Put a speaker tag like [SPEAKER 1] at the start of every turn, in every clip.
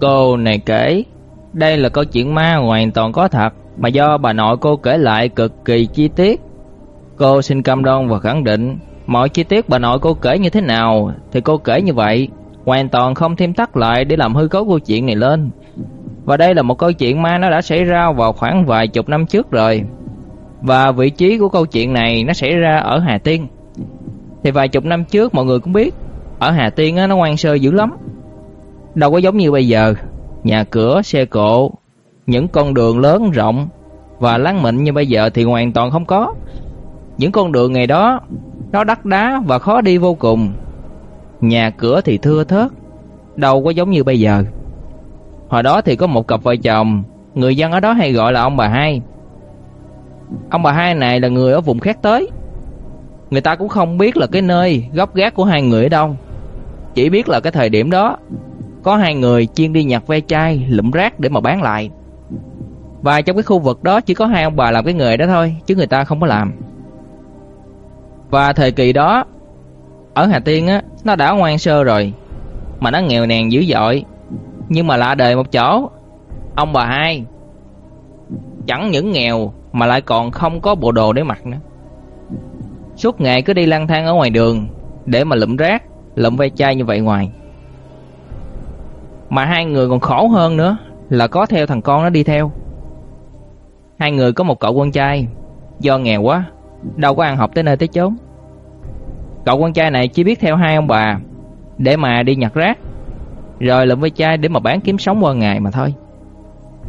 [SPEAKER 1] Cô này kể, đây là câu chuyện ma hoàn toàn có thật mà do bà nội cô kể lại cực kỳ chi tiết. Cô xin cam đoan và khẳng định mọi chi tiết bà nội cô kể như thế nào thì cô kể như vậy, hoàn toàn không thêm tắt lại để làm hư cấu câu chuyện này lên. Và đây là một câu chuyện ma nó đã xảy ra vào khoảng vài chục năm trước rồi. Và vị trí của câu chuyện này nó xảy ra ở Hà Tiên. Thì vài chục năm trước mọi người cũng biết, ở Hà Tiên nó ngoan sơ dữ lắm. Đâu có giống như bây giờ, nhà cửa, xe cộ, những con đường lớn rộng và láng mịn như bây giờ thì hoàn toàn không có. Những con đường ngày đó nó đắt đá và khó đi vô cùng. Nhà cửa thì thưa thớt, đâu có giống như bây giờ. Hồi đó thì có một cặp vợ chồng, người dân ở đó hay gọi là ông bà hai. Ông bà hai này là người ở vùng khác tới. Người ta cũng không biết là cái nơi gốc gác của hai người ở đâu. Chỉ biết là cái thời điểm đó có hai người chuyên đi nhặt ve chai, lụm rác để mà bán lại. Và trong cái khu vực đó chỉ có hai ông bà làm cái nghề đó thôi, chứ người ta không có làm. Và thời kỳ đó ở Hà Tiên á, nó đã ngoan sơ rồi, mà nó nghèo nàn dữ dội. Nhưng mà lạ đời một chỗ, ông bà hai chẳng những nghèo mà lại còn không có bộ đồ để mặc nữa. Suốt ngày cứ đi lang thang ở ngoài đường để mà lụm rác, lụm ve chai như vậy ngoài. Mà hai người còn khổ hơn nữa là có theo thằng con nó đi theo. Hai người có một cậu con trai, do nghèo quá, đâu có ăn học tới nơi tới chốn. Cậu con trai này chỉ biết theo hai ông bà để mà đi nhặt rác, rồi lượm ve chai để mà bán kiếm sống qua ngày mà thôi.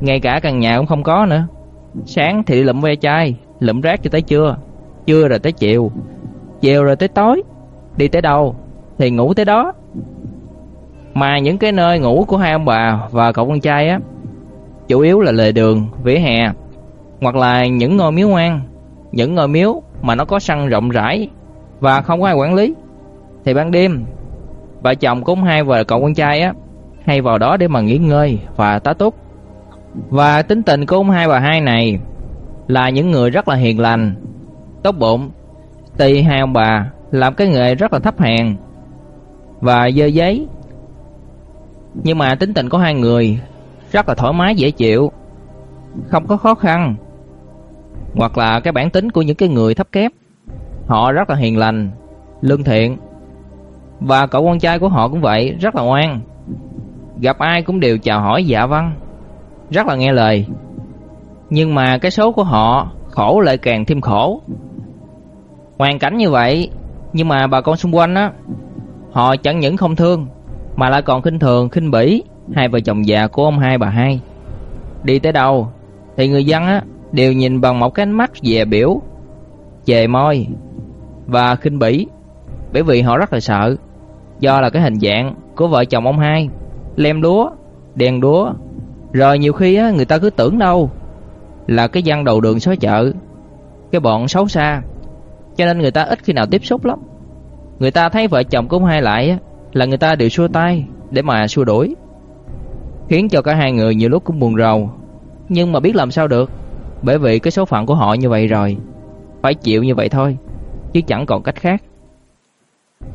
[SPEAKER 1] Ngay cả căn nhà cũng không có nữa. Sáng thì đi lượm ve chai, lượm rác cho tới trưa, trưa rồi tới chiều, chiều rồi tới tối. Đi tới đâu thì ngủ tới đó. Mà những cái nơi ngủ của hai ông bà và cậu con trai á, chủ yếu là lề đường, vỉa hè, hoặc là những ngôi miếu hoang, những ngôi miếu mà nó có sân rộng rãi và không có ai quản lý. Thì ban đêm, vợ chồng cũng hai vợ cậu con trai á hay vào đó để mà nghỉ ngơi và tá túc. Và tính tình của ông hai bà hai này là những người rất là hiền lành, tốt bụng. Tuy hai ông bà làm cái nghề rất là thấp hèn và dơ giấy. Nhưng mà tính tình của hai người rất là thoải mái dễ chịu, không có khó khăn. Hoặc là cái bản tính của những cái người thấp kém. Họ rất là hiền lành, lương thiện. Và cậu con trai của họ cũng vậy, rất là ngoan. Gặp ai cũng đều chào hỏi dạ vâng, rất là nghe lời. Nhưng mà cái số của họ khổ lại càng thêm khổ. Hoàn cảnh như vậy, nhưng mà bà con xung quanh á, họ chẳng những không thương mà lại còn khinh thường, khinh bỉ hai vợ chồng già của ông hai bà hai. Đi tới đâu thì người dân á đều nhìn bằng một cái ánh mắt dè biểu, chề môi và khinh bỉ, bởi vì họ rất là sợ do là cái hình dạng của vợ chồng ông hai, lem đúa, đèn đúa. Rồi nhiều khi á người ta cứ tưởng đâu là cái dân đầu đường xó chợ, cái bọn xấu xa. Cho nên người ta ít khi nào tiếp xúc lắm. Người ta thấy vợ chồng của ông hai lại á là người ta đều xua tay để mà xua đuổi. Khiến cho cả hai người nhiều lúc cũng buồn rầu, nhưng mà biết làm sao được, bởi vì cái số phận của họ như vậy rồi, phải chịu như vậy thôi, chứ chẳng còn cách khác.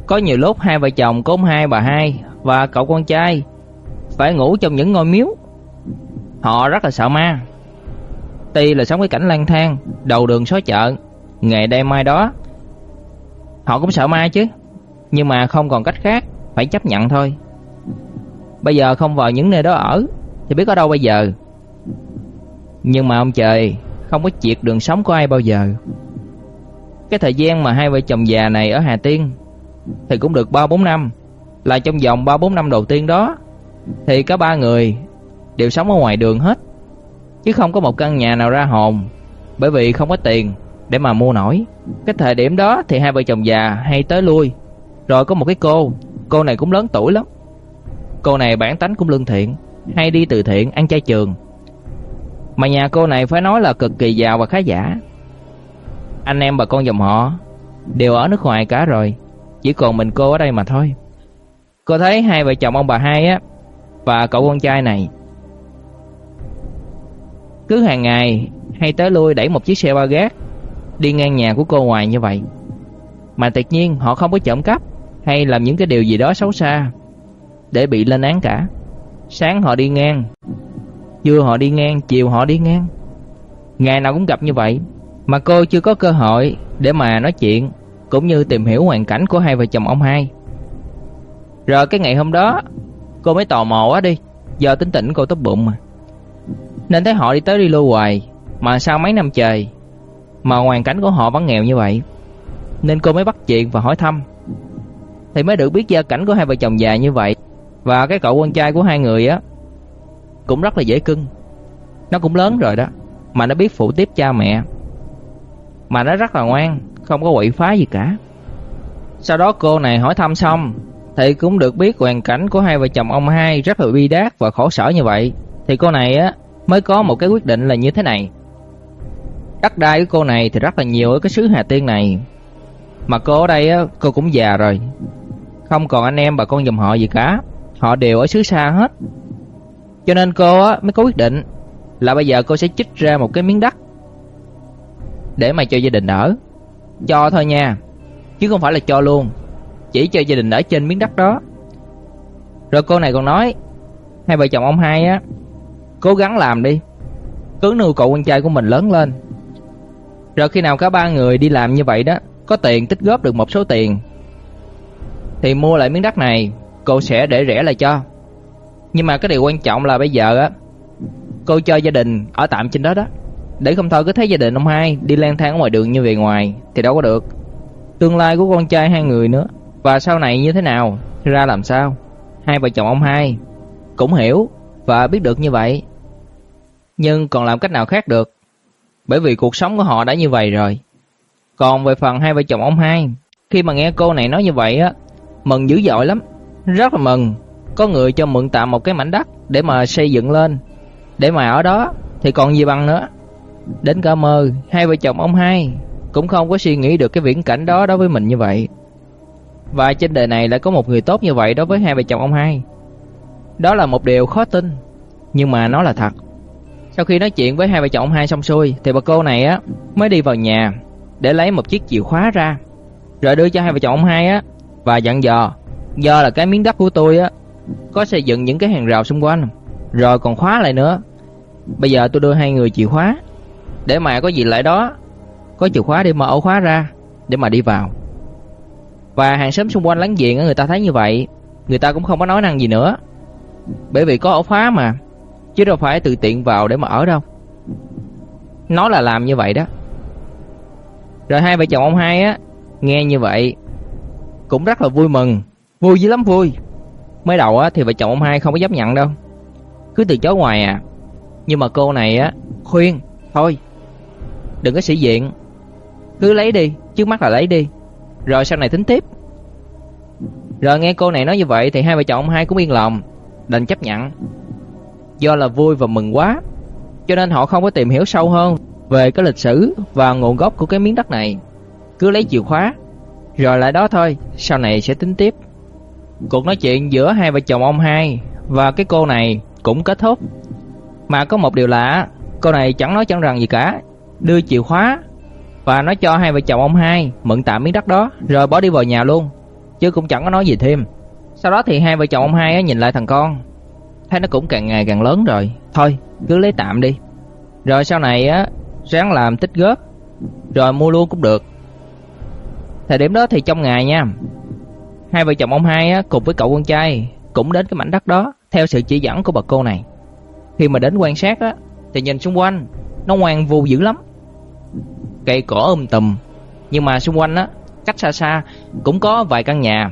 [SPEAKER 1] Có nhiều lúc hai vợ chồng có ông hai bà hai và cậu con trai phải ngủ trong những ngôi miếu. Họ rất là sợ ma. Tuy là sống cái cảnh lang thang, đầu đường xó chợ, ngày đêm mai đó, họ cũng sợ ma chứ, nhưng mà không còn cách khác, phải chấp nhận thôi. Bây giờ không vào những nơi đó ở thì biết ở đâu bây giờ. Nhưng mà ông trời không có triệt đường sống của ai bao giờ. Cái thời gian mà hai vợ chồng già này ở Hà Tiên thì cũng được 3 4 năm. Là trong vòng 3 4 năm đầu tiên đó thì cả ba người đều sống ở ngoài đường hết. Chứ không có một căn nhà nào ra hồn, bởi vì không có tiền để mà mua nổi. Cái thời điểm đó thì hai vợ chồng già hay tới lui. Rồi có một cái cô, cô này cũng lớn tuổi lắm. Cô này bản tánh cũng lương thiện, hay đi từ thiện, ăn chay trường. Mà nhà cô này phải nói là cực kỳ giàu và khá giả. Anh em bà con dòng họ đều ở nước ngoài cả rồi, chỉ còn mình cô ở đây mà thôi. Cô thấy hai vợ chồng ông bà hai á và cậu con trai này cứ hàng ngày hay tới lui đẩy một chiếc xe ba gác đi ngang nhà của cô ngoài như vậy. Mà tuyệt nhiên họ không có trộm cắp hay làm những cái điều gì đó xấu xa để bị lên án cả. Sáng họ đi ngang, trưa họ đi ngang, chiều họ đi ngang. Ngày nào cũng gặp như vậy, mà cô chưa có cơ hội để mà nói chuyện cũng như tìm hiểu hoàn cảnh của hai vợ chồng ông hai. Rồi cái ngày hôm đó, cô mới tò mò quá đi, giờ tính tỉnh cô tốt bụng mà. Nên thấy họ đi tới đi lui hoài, mà sau mấy năm trời mà hoàn cảnh của họ vẫn nghèo như vậy. Nên cô mới bắt chuyện và hỏi thăm. Thì mới được biết gia cảnh của hai vợ chồng già như vậy và cái cậu con trai của hai người á cũng rất là dễ cưng. Nó cũng lớn rồi đó, mà nó biết phụ tiếp cha mẹ. Mà nó rất là ngoan, không có quậy phá gì cả. Sau đó cô này hỏi thăm xong thì cũng được biết hoàn cảnh của hai vợ chồng ông hai rất là bi đát và khổ sở như vậy. Thì cô này á mới có một cái quyết định là như thế này. Đất đai của cô này thì rất là nhiều ở cái xứ Hà Tiên này. Mà cô ở đây á, cô cũng già rồi. Không còn anh em bà con dòng họ gì cả. Họ đều ở xứ xa hết. Cho nên cô á mới có quyết định là bây giờ cô sẽ chích ra một cái miếng đất để mà cho gia đình ở. Cho thôi nha, chứ không phải là cho luôn. Chỉ cho gia đình ở trên miếng đất đó. Rồi cô này còn nói, hai vợ chồng ông hai á cố gắng làm đi. Cứ nuôi cậu con trai của mình lớn lên. Rồi khi nào cả ba người đi làm như vậy đó, có tiền tích góp được một số tiền thì mua lại miếng đất này, cô sẽ để rẻ lại cho. Nhưng mà cái điều quan trọng là bây giờ á, cô cho gia đình ở tạm trên đó đó. Để không thôi cứ thấy gia đình ông hai đi lang thang ở ngoài đường như về ngoài thì đâu có được. Tương lai của con trai hai người nữa và sau này như thế nào, ra làm sao? Hai vợ chồng ông hai cũng hiểu và biết được như vậy. Nhưng còn làm cách nào khác được? Bởi vì cuộc sống của họ đã như vậy rồi. Còn về phần hai vợ chồng ông hai, khi mà nghe cô này nói như vậy á, mừng dữ dội lắm, rất là mừng. Có người cho mượn tạm một cái mảnh đất để mà xây dựng lên, để mà ở đó thì còn gì bằng nữa. Đến cả mơ, hai vợ chồng ông hai cũng không có suy nghĩ được cái viễn cảnh đó đối với mình như vậy. Và trên đời này lại có một người tốt như vậy đối với hai vợ chồng ông hai. Đó là một điều khó tin, nhưng mà nó là thật. Sau khi nói chuyện với hai vợ chồng ông hai xong xuôi thì bà cô này á mới đi vào nhà để lấy một chiếc chìa khóa ra, rồi đưa cho hai vợ chồng ông hai á và dặn dò, do là cái miếng đất của tôi á có xây dựng những cái hàng rào xung quanh, rồi còn khóa lại nữa. Bây giờ tôi đưa hai người chìa khóa để mà có gì lại đó, có chìa khóa để mở ổ khóa ra để mà đi vào. Và hàng xóm xung quanh láng giềng người ta thấy như vậy, người ta cũng không có nói năng gì nữa. Bởi vì có ổ khóa mà, chứ đâu phải tự tiện vào để mà ở đâu. Nó là làm như vậy đó. Rồi hai vợ chồng ông hai á nghe như vậy cũng rất là vui mừng, vui dữ lắm vui. Mới đầu á thì vợ chồng ông hai không có dám nhận đâu. Cứ từ chối ngoài à. Nhưng mà cô này á khuyên, thôi. Đừng có sĩ diện. Cứ lấy đi, trước mắt là lấy đi. Rồi sau này tính tiếp. Rồi nghe cô này nói như vậy thì hai vợ chồng ông hai cũng yên lòng, đành chấp nhận. Do là vui và mừng quá, cho nên họ không có tìm hiểu sâu hơn về cái lịch sử và nguồn gốc của cái miếng đất này. Cứ lấy chìa khóa, rồi lại đó thôi, sau này sẽ tính tiếp. Cuộc nói chuyện giữa hai vợ chồng ông hai và cái cô này cũng kết thúc. Mà có một điều lạ, cô này chẳng nói chẳng rằng gì cả, đưa chìa khóa và nói cho hai vợ chồng ông hai mượn tạm miếng đất đó rồi bỏ đi vào nhà luôn, chứ cũng chẳng có nói gì thêm. Sau đó thì hai vợ chồng ông hai nhìn lại thằng con, thấy nó cũng càng ngày càng lớn rồi, thôi cứ lấy tạm đi. Rồi sau này á ráng làm tích góp rồi mua luôn cũng được. Thời điểm đó thì trong ngày nha, hai vợ chồng ông hai á cùng với cậu con trai cũng đến cái mảnh đất đó theo sự chỉ dẫn của bà cô này. Khi mà đến quan sát á thì nhìn xung quanh nó ngoan vu dữ lắm. Cây cỏ um tùm, nhưng mà xung quanh á cách xa xa cũng có vài căn nhà.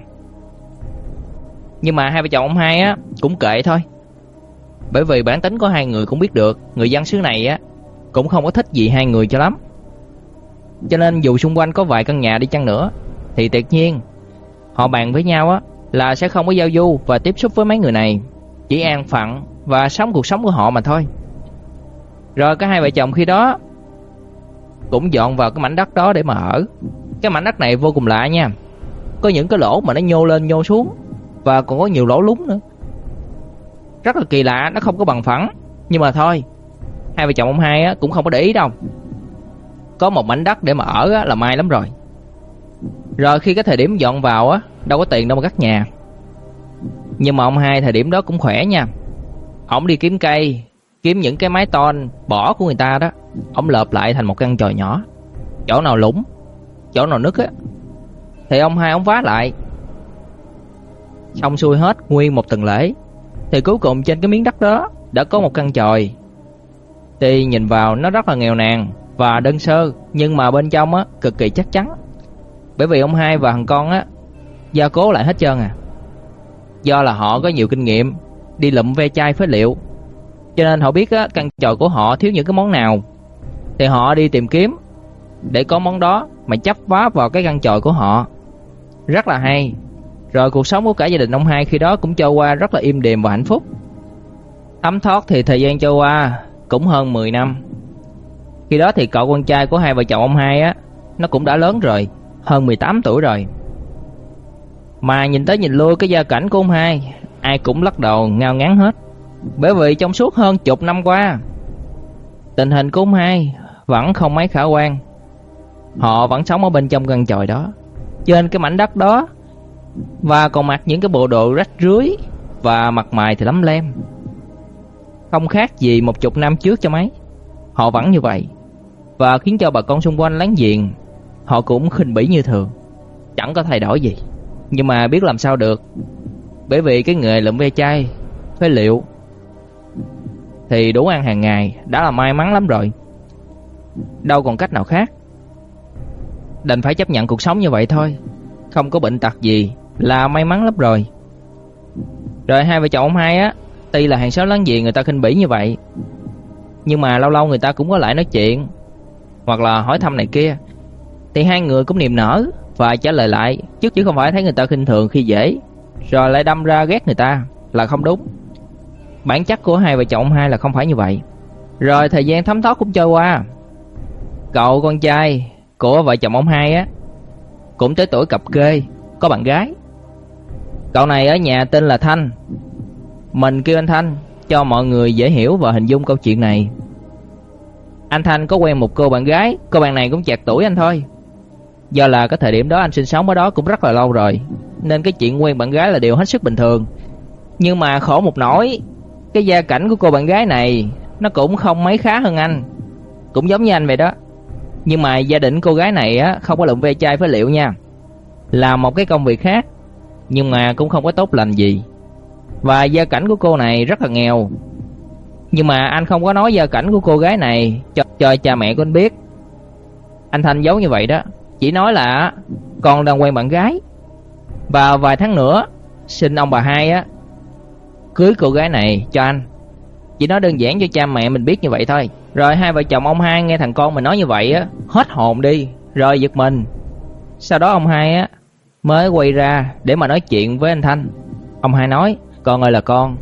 [SPEAKER 1] Nhưng mà hai vợ chồng ông hai á cũng kệ thôi. Bởi vì bản tính của hai người cũng biết được, người dân xứ này á cũng không có thích gì hai người cho lắm. Cho nên dù xung quanh có vài căn nhà đi chăng nữa thì tuyệt nhiên họ bàn với nhau á là sẽ không có giao du và tiếp xúc với mấy người này, chỉ an phận và sống cuộc sống của họ mà thôi. Rồi cả hai vợ chồng khi đó cũng dọn vào cái mảnh đất đó để mà ở. Cái mảnh đất này vô cùng lạ nha. Có những cái lỗ mà nó nhô lên nhô xuống và còn có nhiều lỗ lúng nữa. Rất là kỳ lạ, nó không có bằng phẳng. Nhưng mà thôi, hai vợ chồng ông hai á cũng không có để ý đâu. Có một mảnh đất để mà ở á là may lắm rồi. Rồi khi cái thời điểm dọn vào á, đâu có tiền đâu mà cắt nhà. Nhưng mà ông hai thời điểm đó cũng khỏe nha. Ông đi kiếm cây, kiếm những cái mái ton bỏ của người ta đó, ông lợp lại thành một căn tròi nhỏ. Chỗ nào lũng, chỗ nào nứt á thì ông hai ông vá lại. Xong xuôi hết nguyên một tuần lễ thì cuối cùng trên cái miếng đất đó đã có một căn chòi. Tuy nhìn vào nó rất là nghèo nàn và đơn sơ, nhưng mà bên trong á cực kỳ chắc chắn. Bởi vì ông hai và thằng con á gia cố lại hết trơn à. Do là họ có nhiều kinh nghiệm đi lụm ve chai phế liệu, cho nên họ biết á căn chòi của họ thiếu những cái món nào thì họ đi tìm kiếm để có món đó mà chắp vá vào cái căn chòi của họ. Rất là hay. Rồi cuộc sống của cả gia đình ông hai khi đó cũng trôi qua rất là im đềm và hạnh phúc. Thấm thoát thì thời gian trôi qua cũng hơn 10 năm. Khi đó thì cậu con trai của hai vợ chồng ông hai á, nó cũng đã lớn rồi, hơn 18 tuổi rồi. Mà nhìn tới nhìn lui cái gia cảnh của ông hai, ai cũng lắc đầu ngao ngán hết. Bởi vì trong suốt hơn chục năm qua, tình hình của ông hai vẫn không mấy khả quan. Họ vẫn sống ở bên trong căn chòi đó, trên cái mảnh đất đó và còn mặc những cái bộ đồ rách rưới và mặt mày thì lắm lem. Không khác gì một chục năm trước cho mấy. Họ vẫn như vậy và khiến cho bà con xung quanh láng giềng họ cũng khinh bỉ như thường, chẳng có thay đổi gì. Nhưng mà biết làm sao được, bởi vì cái nghề lượm ve chai, phế liệu thì đủ ăn hàng ngày đã là may mắn lắm rồi. Đâu còn cách nào khác. Đành phải chấp nhận cuộc sống như vậy thôi, không có bệnh tật gì là may mắn lắm rồi. Rồi hai vợ chồng ông hai á, tuy là hàng xóm láng giềng người ta khinh bỉ như vậy, nhưng mà lâu lâu người ta cũng có lại nói chuyện hoặc là hỏi thăm này kia. Thì hai người cũng niềm nở và trả lời lại, chứ chứ không phải thấy người ta khinh thường khi dễ, rồi lại đâm ra ghét người ta là không đúng. Bản chất của hai vợ chồng ông hai là không phải như vậy. Rồi thời gian thấm thoát cũng trôi qua. Cậu con trai của vợ chồng ông hai á cũng tới tuổi cặp kê, có bạn gái. Cậu này ở nhà tên là Thanh. Mình kêu anh Thanh cho mọi người dễ hiểu và hình dung câu chuyện này. Anh Thanh có quen một cô bạn gái, cô bạn này cũng chạc tuổi anh thôi. Do là cái thời điểm đó anh sinh sống ở đó cũng rất là lâu rồi, nên cái chuyện quen bạn gái là điều hết sức bình thường. Nhưng mà khổ một nỗi, cái gia cảnh của cô bạn gái này nó cũng không mấy khá hơn anh. Cũng giống như anh vậy đó. Nhưng mà gia đình cô gái này á không có lụng ve chai phế liệu nha. Là một cái công việc khác, nhưng mà cũng không có tốt lành gì. Và gia cảnh của cô này rất là nghèo. Nhưng mà anh không có nói gia cảnh của cô gái này cho cho cha mẹ của anh biết. Anh Thanh giấu như vậy đó, chỉ nói là con đang quen bạn gái. Và vài tháng nữa xin ông bà hai á cưới cô gái này cho anh. Chỉ nói đơn giản cho cha mẹ mình biết như vậy thôi. Rồi hai vợ chồng ông hai nghe thằng con mình nói như vậy á, hết hồn đi, rồi giật mình. Sau đó ông hai á mới quay ra để mà nói chuyện với anh Thanh. Ông hai nói: "Con ơi là con,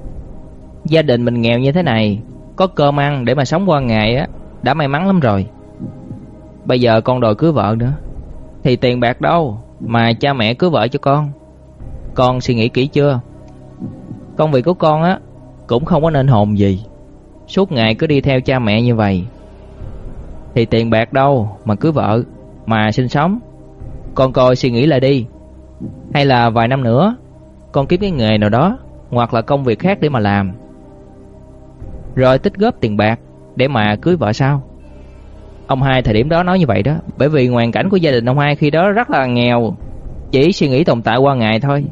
[SPEAKER 1] gia đình mình nghèo như thế này, có cơm ăn để mà sống qua ngày á đã may mắn lắm rồi. Bây giờ con đòi cưới vợ nữa, thì tiền bạc đâu mà cha mẹ cưới vợ cho con. Con suy nghĩ kỹ chưa? Công việc của con á cũng không có nên hồn gì. Suốt ngày cứ đi theo cha mẹ như vậy Thì tiền bạc đâu mà cưới vợ Mà sinh sống Con coi suy nghĩ lại đi Hay là vài năm nữa Con kiếm cái nghề nào đó Hoặc là công việc khác để mà làm rồi tích góp tiền bạc Để mà cưới vợ sao? Ông hai thời điểm đó nói như vậy đó, Bởi vì hoàn cảnh của gia đình ông hai khi đó rất là nghèo. Chỉ suy nghĩ tồn tại qua ngày thôi,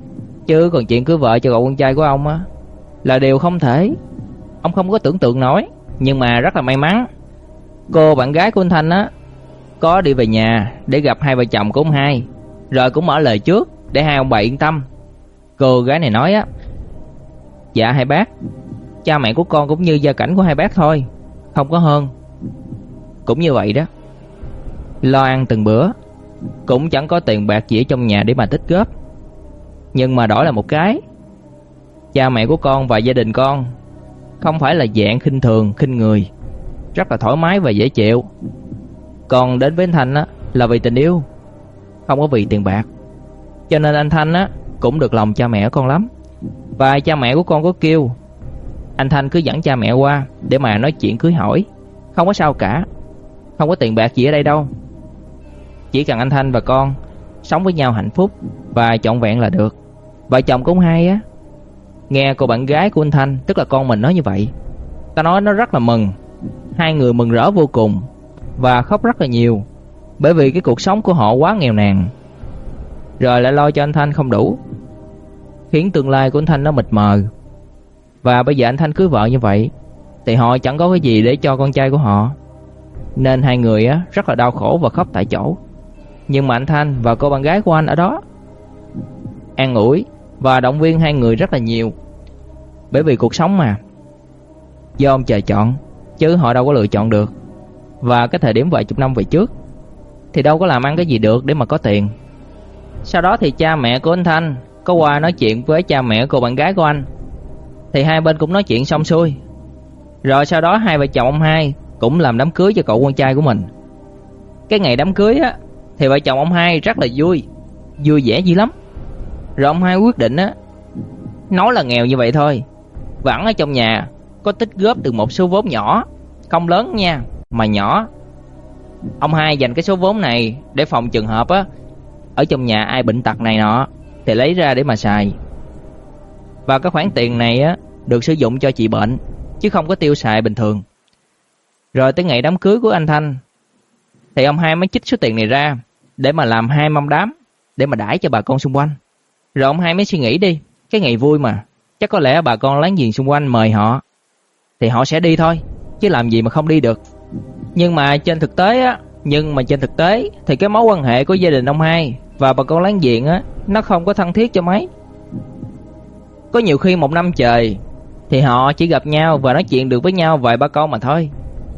[SPEAKER 1] Chứ còn chuyện cưới vợ cho cậu con trai của ông á, Là điều không thể. Ông không có tưởng tượng nổi, Nhưng mà rất là may mắn. Cô bạn gái của anh Thanh á, Có đi về nhà để gặp hai vợ chồng của ông hai, Rồi cũng mở lời trước Để hai ông bà yên tâm. Cô gái này nói á Dạ hai bác. Cha mẹ của con cũng như gia cảnh của hai bác thôi Không có hơn Cũng như vậy đó Lo ăn từng bữa Cũng chẳng có tiền bạc gì ở trong nhà để mà tích góp Nhưng mà đổi là một cái Cha mẹ của con và gia đình con không phải là dạng khinh thường, khinh người, rất là thoải mái và dễ chịu. Còn đến với anh Thanh á là vì tình yêu, không có vì tiền bạc. Cho nên anh Thanh á cũng được lòng cha mẹ con lắm. Và cha mẹ của con có kêu anh Thanh cứ dẫn cha mẹ qua để mà nói chuyện cưới hỏi, không có sao cả. Không có tiền bạc gì ở đây đâu. Chỉ cần anh Thanh và con sống với nhau hạnh phúc và trọn vẹn là được. Vợ chồng cũng hay á Nghe cô bạn gái của anh Thanh, tức là con mình nói như vậy, ta nói nó rất là mừng. Hai người mừng rỡ vô cùng và khóc rất là nhiều, bởi vì cái cuộc sống của họ quá nghèo nàn. Rồi lại lo cho anh Thanh không đủ, khiến tương lai của anh Thanh nó mịt mờ. Và bây giờ anh Thanh cưới vợ như vậy, thì họ chẳng có cái gì để cho con trai của họ. Nên hai người á, rất là đau khổ và khóc tại chỗ. Nhưng mà anh Thanh và cô bạn gái của anh ở đó an ủi và động viên hai người rất là nhiều. Bởi vì cuộc sống mà, do ông trời chọn, chứ họ đâu có lựa chọn được. Và cái thời điểm vài chục năm về trước, thì đâu có làm ăn cái gì được để mà có tiền. Sau đó thì cha mẹ của anh Thanh có qua nói chuyện với cha mẹ cô bạn gái của anh. Thì hai bên cũng nói chuyện xong xuôi. Rồi sau đó hai vợ chồng ông hai cũng làm đám cưới cho cậu con trai của mình. Cái ngày đám cưới á thì vợ chồng ông hai rất là vui, vui vẻ dữ lắm. Rồi ông hai quyết định á nói là nghèo như vậy thôi, vẫn ở trong nhà có tích góp được một số vốn nhỏ, không lớn nha, mà nhỏ. Ông hai dành cái số vốn này để phòng trường hợp á ở trong nhà ai bệnh tật này nọ thì lấy ra để mà xài. Và cái khoản tiền này á được sử dụng cho trị bệnh chứ không có tiêu xài bình thường. Rồi tới ngày đám cưới của anh Thanh thì ông hai mới chích số tiền này ra để mà làm hai mâm đám để mà đãi cho bà con xung quanh. Rồi ông hai mới suy nghĩ đi, cái ngày vui mà, chắc có lẽ bà con láng giềng xung quanh mời họ thì họ sẽ đi thôi, chứ làm gì mà không đi được. Nhưng mà trên thực tế á, nhưng mà trên thực tế thì cái mối quan hệ của gia đình ông hai và bà con láng giềng á, nó không có thân thiết cho mấy. Có nhiều khi một năm trời thì họ chỉ gặp nhau và nói chuyện được với nhau vài ba câu mà thôi.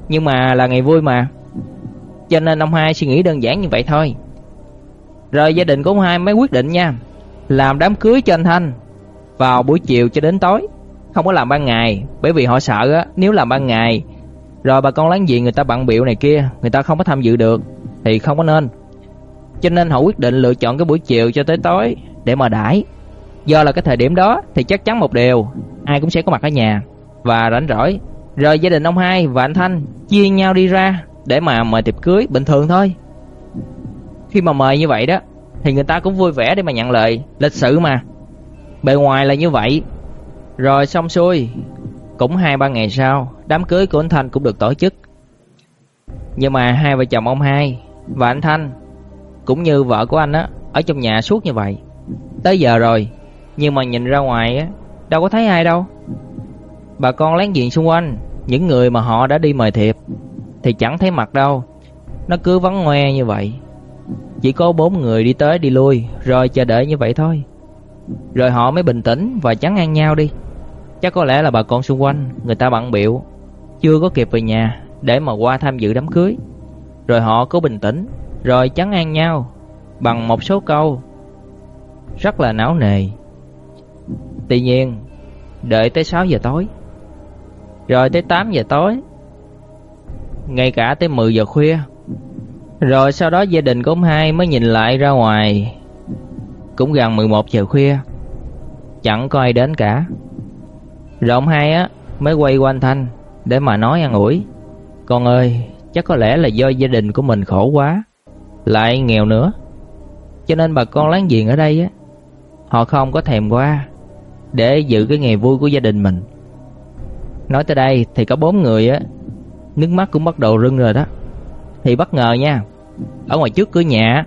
[SPEAKER 1] Nhưng mà là ngày vui mà. Cho nên ông hai suy nghĩ đơn giản như vậy thôi. Rồi gia đình của ông hai mới quyết định nha, làm đám cưới cho anh Thanh vào buổi chiều cho đến tối, không có làm ban ngày, bởi vì họ sợ á, nếu làm ban ngày rồi bà con láng giềng người ta bận biểu này kia, người ta không có tham dự được thì không có nên. Cho nên họ quyết định lựa chọn cái buổi chiều cho tới tối để mà đãi. Do là cái thời điểm đó thì chắc chắn một điều, ai cũng sẽ có mặt ở nhà và rảnh rỗi. Rồi gia đình ông hai và anh Thanh chia nhau đi ra để mà mời tiệc cưới bình thường thôi. Khi mà mời như vậy đó thì người ta cũng vui vẻ để mà nhận lời, lịch sự mà. Bề ngoài là như vậy. Rồi xong xuôi, cũng hai ba ngày sau, đám cưới của anh Thanh cũng được tổ chức. Nhưng mà hai vợ chồng ông hai và anh Thanh cũng như vợ của anh á ở trong nhà suốt như vậy. Tới giờ rồi, nhưng mà nhìn ra ngoài á đâu có thấy ai đâu. Bà con láng giềng xung quanh, những người mà họ đã đi mời thiệp thì chẳng thấy mặt đâu. Nó cứ vắng ngoe như vậy. Chỉ có bốn người đi tới đi lui rồi chờ đợi như vậy thôi. Rồi họ mới bình tĩnh và chán ăn nhau đi. Chắc có lẽ là bà con xung quanh người ta bận biểu, chưa có kịp về nhà để mà qua tham dự đám cưới. Rồi họ cứ bình tĩnh, rồi chán ăn nhau bằng một số câu rất là não nề. Tuy nhiên, đợi tới 6 giờ tối, rồi tới 8 giờ tối, ngay cả tới 10 giờ khuya. Rồi sau đó gia đình của ông hai mới nhìn lại ra ngoài, cũng gần 11 giờ khuya, chẳng có ai đến cả. Rồi ông hai á mới quay qua anh Thanh để mà nói an ủi. Con ơi, chắc có lẽ là do gia đình của mình khổ quá, lại nghèo nữa. Cho nên bà con láng giềng ở đây á, họ không có thèm qua để giữ cái ngày vui của gia đình mình. Nói tới đây thì có bốn người á, nước mắt cũng bắt đầu rưng rồi đó. Thì bất ngờ nha, ở ngoài trước cửa nhà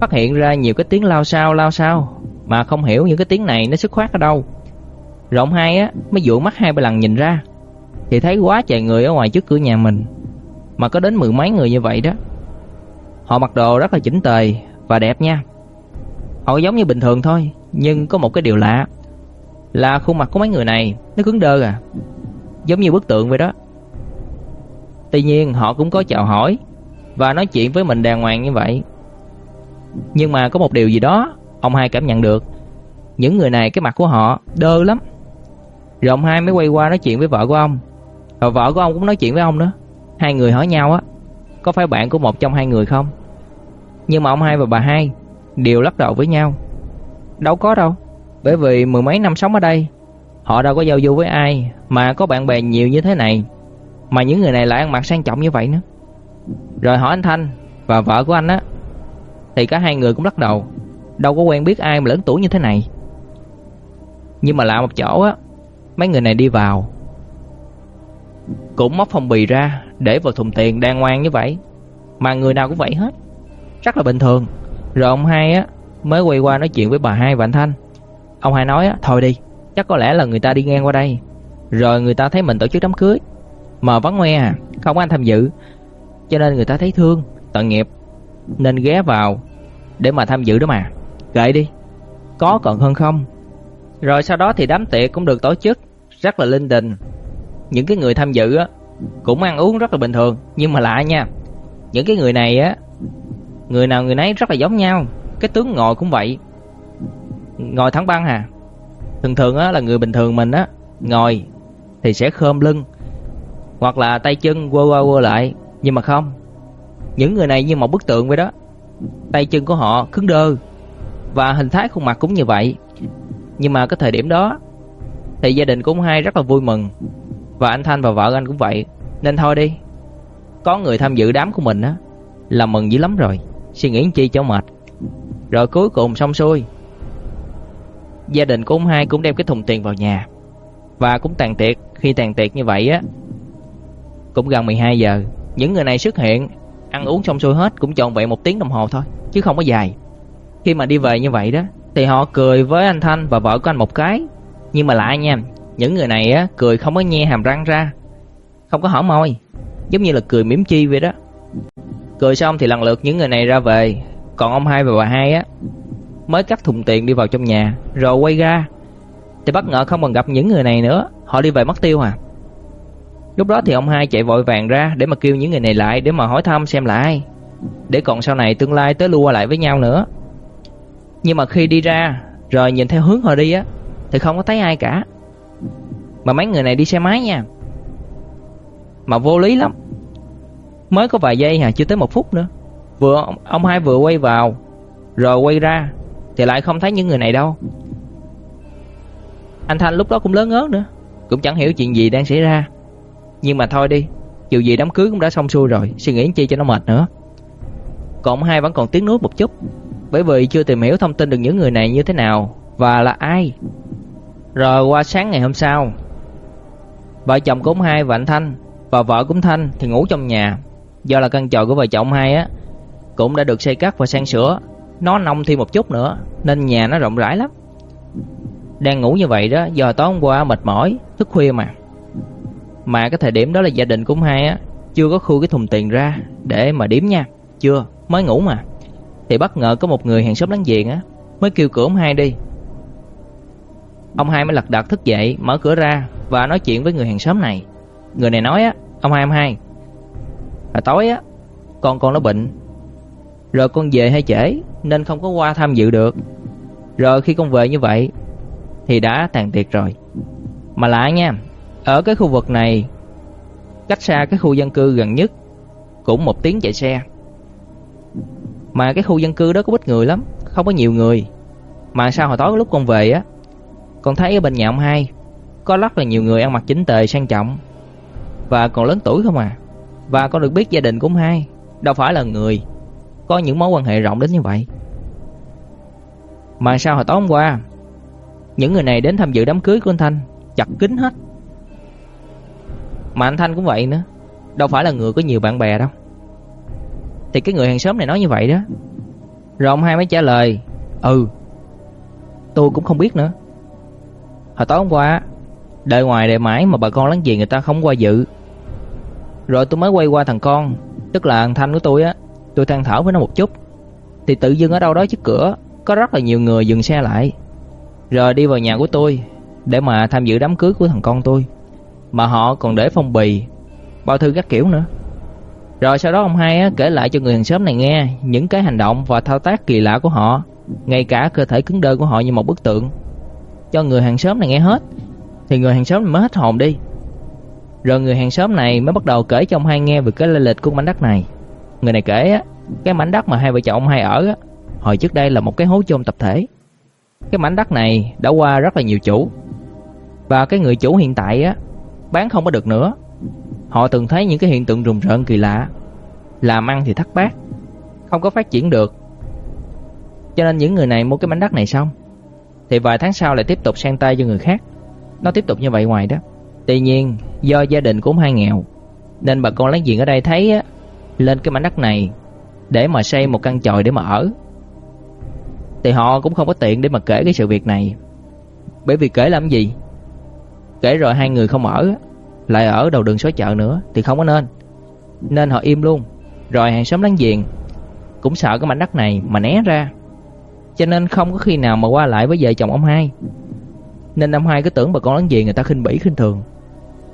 [SPEAKER 1] phát hiện ra nhiều cái tiếng lao sao lao sao mà không hiểu những cái tiếng này nó xuất phát ở đâu. Rộng hai á mới dụ mắt hai ba lần nhìn ra thì thấy quá trời người ở ngoài trước cửa nhà mình mà có đến mười mấy người như vậy đó. Họ mặc đồ rất là chỉnh tề và đẹp nha. Họ giống như bình thường thôi, nhưng có một cái điều lạ là khuôn mặt của mấy người này nó cứng đơ à, giống như bức tượng vậy đó. Tuy nhiên họ cũng có chào hỏi và nói chuyện với mình đàng hoàng như vậy. Nhưng mà có một điều gì đó ông hai cảm nhận được, những người này cái mặt của họ đơ lắm. Rồi ông hai mới quay qua nói chuyện với vợ của ông. Và vợ của ông cũng nói chuyện với ông nữa. Hai người hỏi nhau á, có phải bạn của một trong hai người không? Nhưng mà ông hai và bà hai đều lắc đầu với nhau. Đâu có đâu, bởi vì mười mấy năm sống ở đây, họ đâu có giao du với ai mà có bạn bè nhiều như thế này. Mà những người này lại ăn mặc sang trọng như vậy nữa. Rồi hỏi anh Thanh và vợ của anh á, thì cả hai người cũng lắc đầu, đâu có quen biết ai mà lớn tuổi như thế này. Nhưng mà lạ một chỗ á, mấy người này đi vào cũng móc phong bì ra để vào thùng tiền đang ngoan như vậy. Mà người nào cũng vậy hết. Rất là bình thường. Rồi ông hai á mới quay qua nói chuyện với bà hai và anh Thanh. Ông hai nói á, thôi đi, chắc có lẽ là người ta đi ngang qua đây. Rồi người ta thấy mình tổ chức đám cưới mà vắng hoe à, không có anh tham dự. Cho nên người ta thấy thương, tội nghiệp nên ghé vào để mà tham dự đó mà. Kệ đi. Có còn hơn không. Rồi sau đó thì đám tiệc cũng được tổ chức rất là linh đình. Những cái người tham dự á cũng ăn uống rất là bình thường, nhưng mà lạ nha. Những cái người này á người nào người nấy rất là giống nhau, cái tướng ngồi cũng vậy. Ngồi thẳng băng hả? Thường thường á là người bình thường mình á ngồi thì sẽ khom lưng hoặc là tay chân quơ qua quơ lại, nhưng mà không. Những người này như một bức tượng vậy đó. Tay chân của họ cứng đơ và hình thái khuôn mặt cũng như vậy. Nhưng mà cái thời điểm đó thì gia đình của ông hai rất là vui mừng và anh Thanh và vợ anh cũng vậy. Nên thôi đi. Có người tham dự đám của mình á là mừng dữ lắm rồi. Suy nghĩ chi cho mệt. Rồi cuối cùng xong xuôi. Gia đình của ông hai cũng đem cái thùng tiền vào nhà và cũng tàn tiệc. Khi tàn tiệc như vậy á cũng gần 12 giờ, những người này xuất hiện, ăn uống xong xuôi hết cũng tròn vẹn một tiếng đồng hồ thôi, chứ không có dài. Khi mà đi về như vậy đó, thì họ cười với anh Thanh và vợ của anh một cái. Nhưng mà lạ nha, những người này á cười không có nhe hàm răng ra, không có hở môi, giống như là cười mỉm chi vậy đó. Cười xong thì lần lượt những người này ra về, còn ông hai và bà hai á mới cắt thùng tiền đi vào trong nhà, rồi quay ra. Thì bất ngờ không còn gặp những người này nữa, họ đi về mất tiêu à. Lúc đó thì ông hai chạy vội vàng ra để mà kêu những người này lại để mà hỏi thăm xem là ai, để còn sau này tương lai tới lua lại với nhau nữa. Nhưng mà khi đi ra rồi nhìn theo hướng họ đi á thì không có thấy ai cả. Mà mấy người này đi xe máy nha. Mà vô lý lắm. Mới có vài giây hà chưa tới một phút nữa. Vừa ông, ông hai vừa quay vào rồi quay ra thì lại không thấy những người này đâu. Anh Thanh lúc đó cũng lớn ớt nữa, cũng chẳng hiểu chuyện gì đang xảy ra. Nhưng mà thôi đi, dù gì đám cưới cũng đã xong xuôi rồi, suy nghĩ chi cho nó mệt nữa. Còn hai vẫn còn tiếng nuốt một chút, bởi vì chưa tìm hiểu thông tin được những người này như thế nào và là ai. Rồi qua sáng ngày hôm sau, vợ chồng của ông hai và anh Thanh và vợ của Thanh thì ngủ trong nhà. Do là căn tròi của vợ chồng hai á cũng đã được xây cất và sang sửa, nó nông thêm một chút nữa nên nhà nó rộng rãi lắm. Đang ngủ như vậy đó, giờ tối hôm qua mệt mỏi, thức khuya mà. Mà cái thời điểm đó là gia đình của ông hai á chưa có khui cái thùng tiền ra để mà điểm nha, chưa, mới ngủ mà. Thì bất ngờ có một người hàng xóm láng giềng á mới kêu cửa ông hai đi. Ông hai mới lật đật thức dậy, mở cửa ra và nói chuyện với người hàng xóm này. Người này nói á, ông hai ông hai, là tối á con con nó bệnh. Rồi con về hay trễ nên không có qua tham dự được. Rồi khi con về như vậy thì đã tàn tiệc rồi. Mà lạ nha, ở cái khu vực này cách xa cái khu dân cư gần nhất cũng một tiếng chạy xe. Mà cái khu dân cư đó có ít người lắm, không có nhiều người. Mà sao hồi tối lúc con về á, con thấy ở bên nhà ông hai có rất là nhiều người ăn mặc chỉnh tề sang trọng và còn lớn tuổi không à. Và con được biết gia đình của ông hai đâu phải là người có những mối quan hệ rộng đến như vậy. Mà sao hồi tối hôm qua những người này đến tham dự đám cưới của anh Thanh chặt kín hết. Mà anh Thanh cũng vậy nữa, đâu phải là người có nhiều bạn bè đâu. Thì cái người hàng xóm này nói như vậy đó. Rồi ông hai mới trả lời, "Ừ, tôi cũng không biết nữa." Hồi tối hôm qua đợi ngoài đợi mãi mà bà con láng giềng người ta không qua dự. Rồi tôi mới quay qua thằng con, tức là thằng Thanh của tôi á, tôi than thở với nó một chút. Thì tự dưng ở đâu đó trước cửa có rất là nhiều người dừng xe lại. Rồi đi vào nhà của tôi để mà tham dự đám cưới của thằng con tôi. Mà họ còn để phong bì, bao thư các kiểu nữa. Rồi sau đó ông hai á, kể lại cho người hàng xóm này nghe những cái hành động và thao tác kỳ lạ của họ, ngay cả cơ thể cứng đơ của họ như một bức tượng. Cho người hàng xóm này nghe hết, thì người hàng xóm này mới hết hồn đi. Rồi người hàng xóm này mới bắt đầu kể cho ông hai nghe về cái lê lịch của mảnh đất này. Người này kể á, cái mảnh đất mà hai vợ chồng ông hai ở á, hồi trước đây là một cái hố chôn tập thể. Cái mảnh đất này đã qua rất là nhiều chủ. Và cái người chủ hiện tại á bán không có được nữa. Họ từng thấy những cái hiện tượng rùng rợn kỳ lạ, làm ăn thì thất bát, không có phát triển được. Cho nên những người này mua cái mảnh đất này xong thì vài tháng sau lại tiếp tục sang tay cho người khác. Nó tiếp tục như vậy hoài đó. Tuy nhiên, do gia đình cũng hai nghèo, nên bà con láng giềng ở đây thấy á, lên cái mảnh đất này để mà xây một căn chòi để mà ở. Thì họ cũng không có tiện để mà kể cái sự việc này. Bởi vì kể làm gì? Kể rồi hai người không ở, lại ở đầu đường xó chợ nữa thì không có nên. Nên họ im luôn. Rồi hàng xóm láng giềng cũng sợ cái mảnh đất này mà né ra. Cho nên không có khi nào mà qua lại với vợ chồng ông hai. Nên ông hai cứ tưởng bà con láng giềng người ta khinh bỉ khinh thường.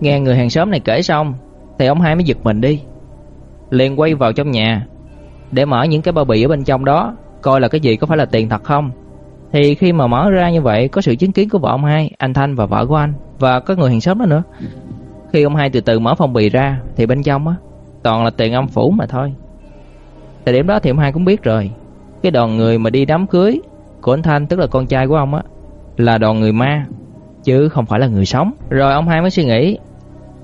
[SPEAKER 1] Nghe người hàng xóm này kể xong thì ông hai mới giật mình đi. Liền quay vào trong nhà để mở những cái bao bì ở bên trong đó, coi là cái gì có phải là tiền thật không. Thì khi mà mở ra như vậy có sự chứng kiến của vợ ông hai, anh Thanh và vợ của anh và có người hàng xóm đó nữa. Khi ông hai từ từ mở phong bì ra thì bên trong á toàn là tiền âm phủ mà thôi. Thời điểm đó thì ông hai cũng biết rồi, cái đoàn người mà đi đám cưới của anh Thanh tức là con trai của ông á là đoàn người ma chứ không phải là người sống. Rồi ông hai mới suy nghĩ,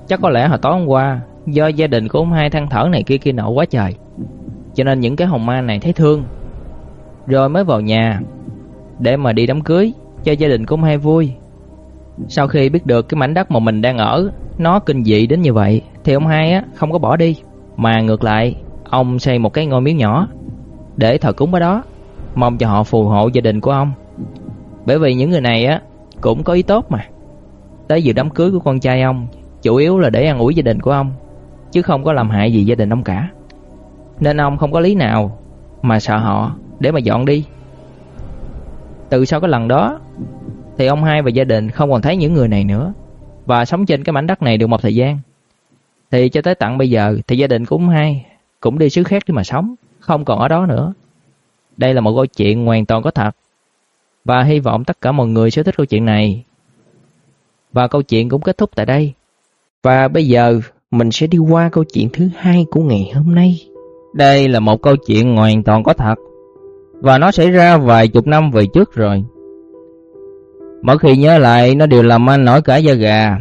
[SPEAKER 1] chắc có lẽ hồi tối hôm qua do gia đình của ông hai than thở này kia kia nọ quá trời. Cho nên những cái hồn ma này thấy thương, Rồi mới vào nhà Để mà đi đám cưới Cho gia đình của ông hai vui. Sau khi biết được cái mảnh đất mà mình đang ở, Nó kinh dị đến như vậy, Thì ông hai á, không có bỏ đi, Mà ngược lại, Ông xây một cái ngôi miếu nhỏ Để thờ cúng ở đó, Mong cho họ phù hộ gia đình của ông. Bởi vì những người này á, Cũng có ý tốt mà. Tới dự đám cưới của con trai ông, Chủ yếu là để ăn ủi gia đình của ông. Chứ không có làm hại gì gia đình ông cả nên ông không có lý nào mà sợ họ để mà dọn đi. Từ sau cái lần đó thì ông hai và gia đình không còn thấy những người này nữa và sống trên cái mảnh đất này được một thời gian. Thì cho tới tận bây giờ thì gia đình của ông hai cũng đi xứ khác để mà sống, không còn ở đó nữa. Đây là một câu chuyện hoàn toàn có thật và hy vọng tất cả mọi người sẽ thích câu chuyện này. Và câu chuyện cũng kết thúc tại đây. Và bây giờ mình sẽ đi qua câu chuyện thứ hai của ngày hôm nay. Đây là một câu chuyện hoàn toàn có thật, Và nó xảy ra vài chục năm về trước rồi. Mỗi khi nhớ lại, nó đều làm anh nổi cả da gà,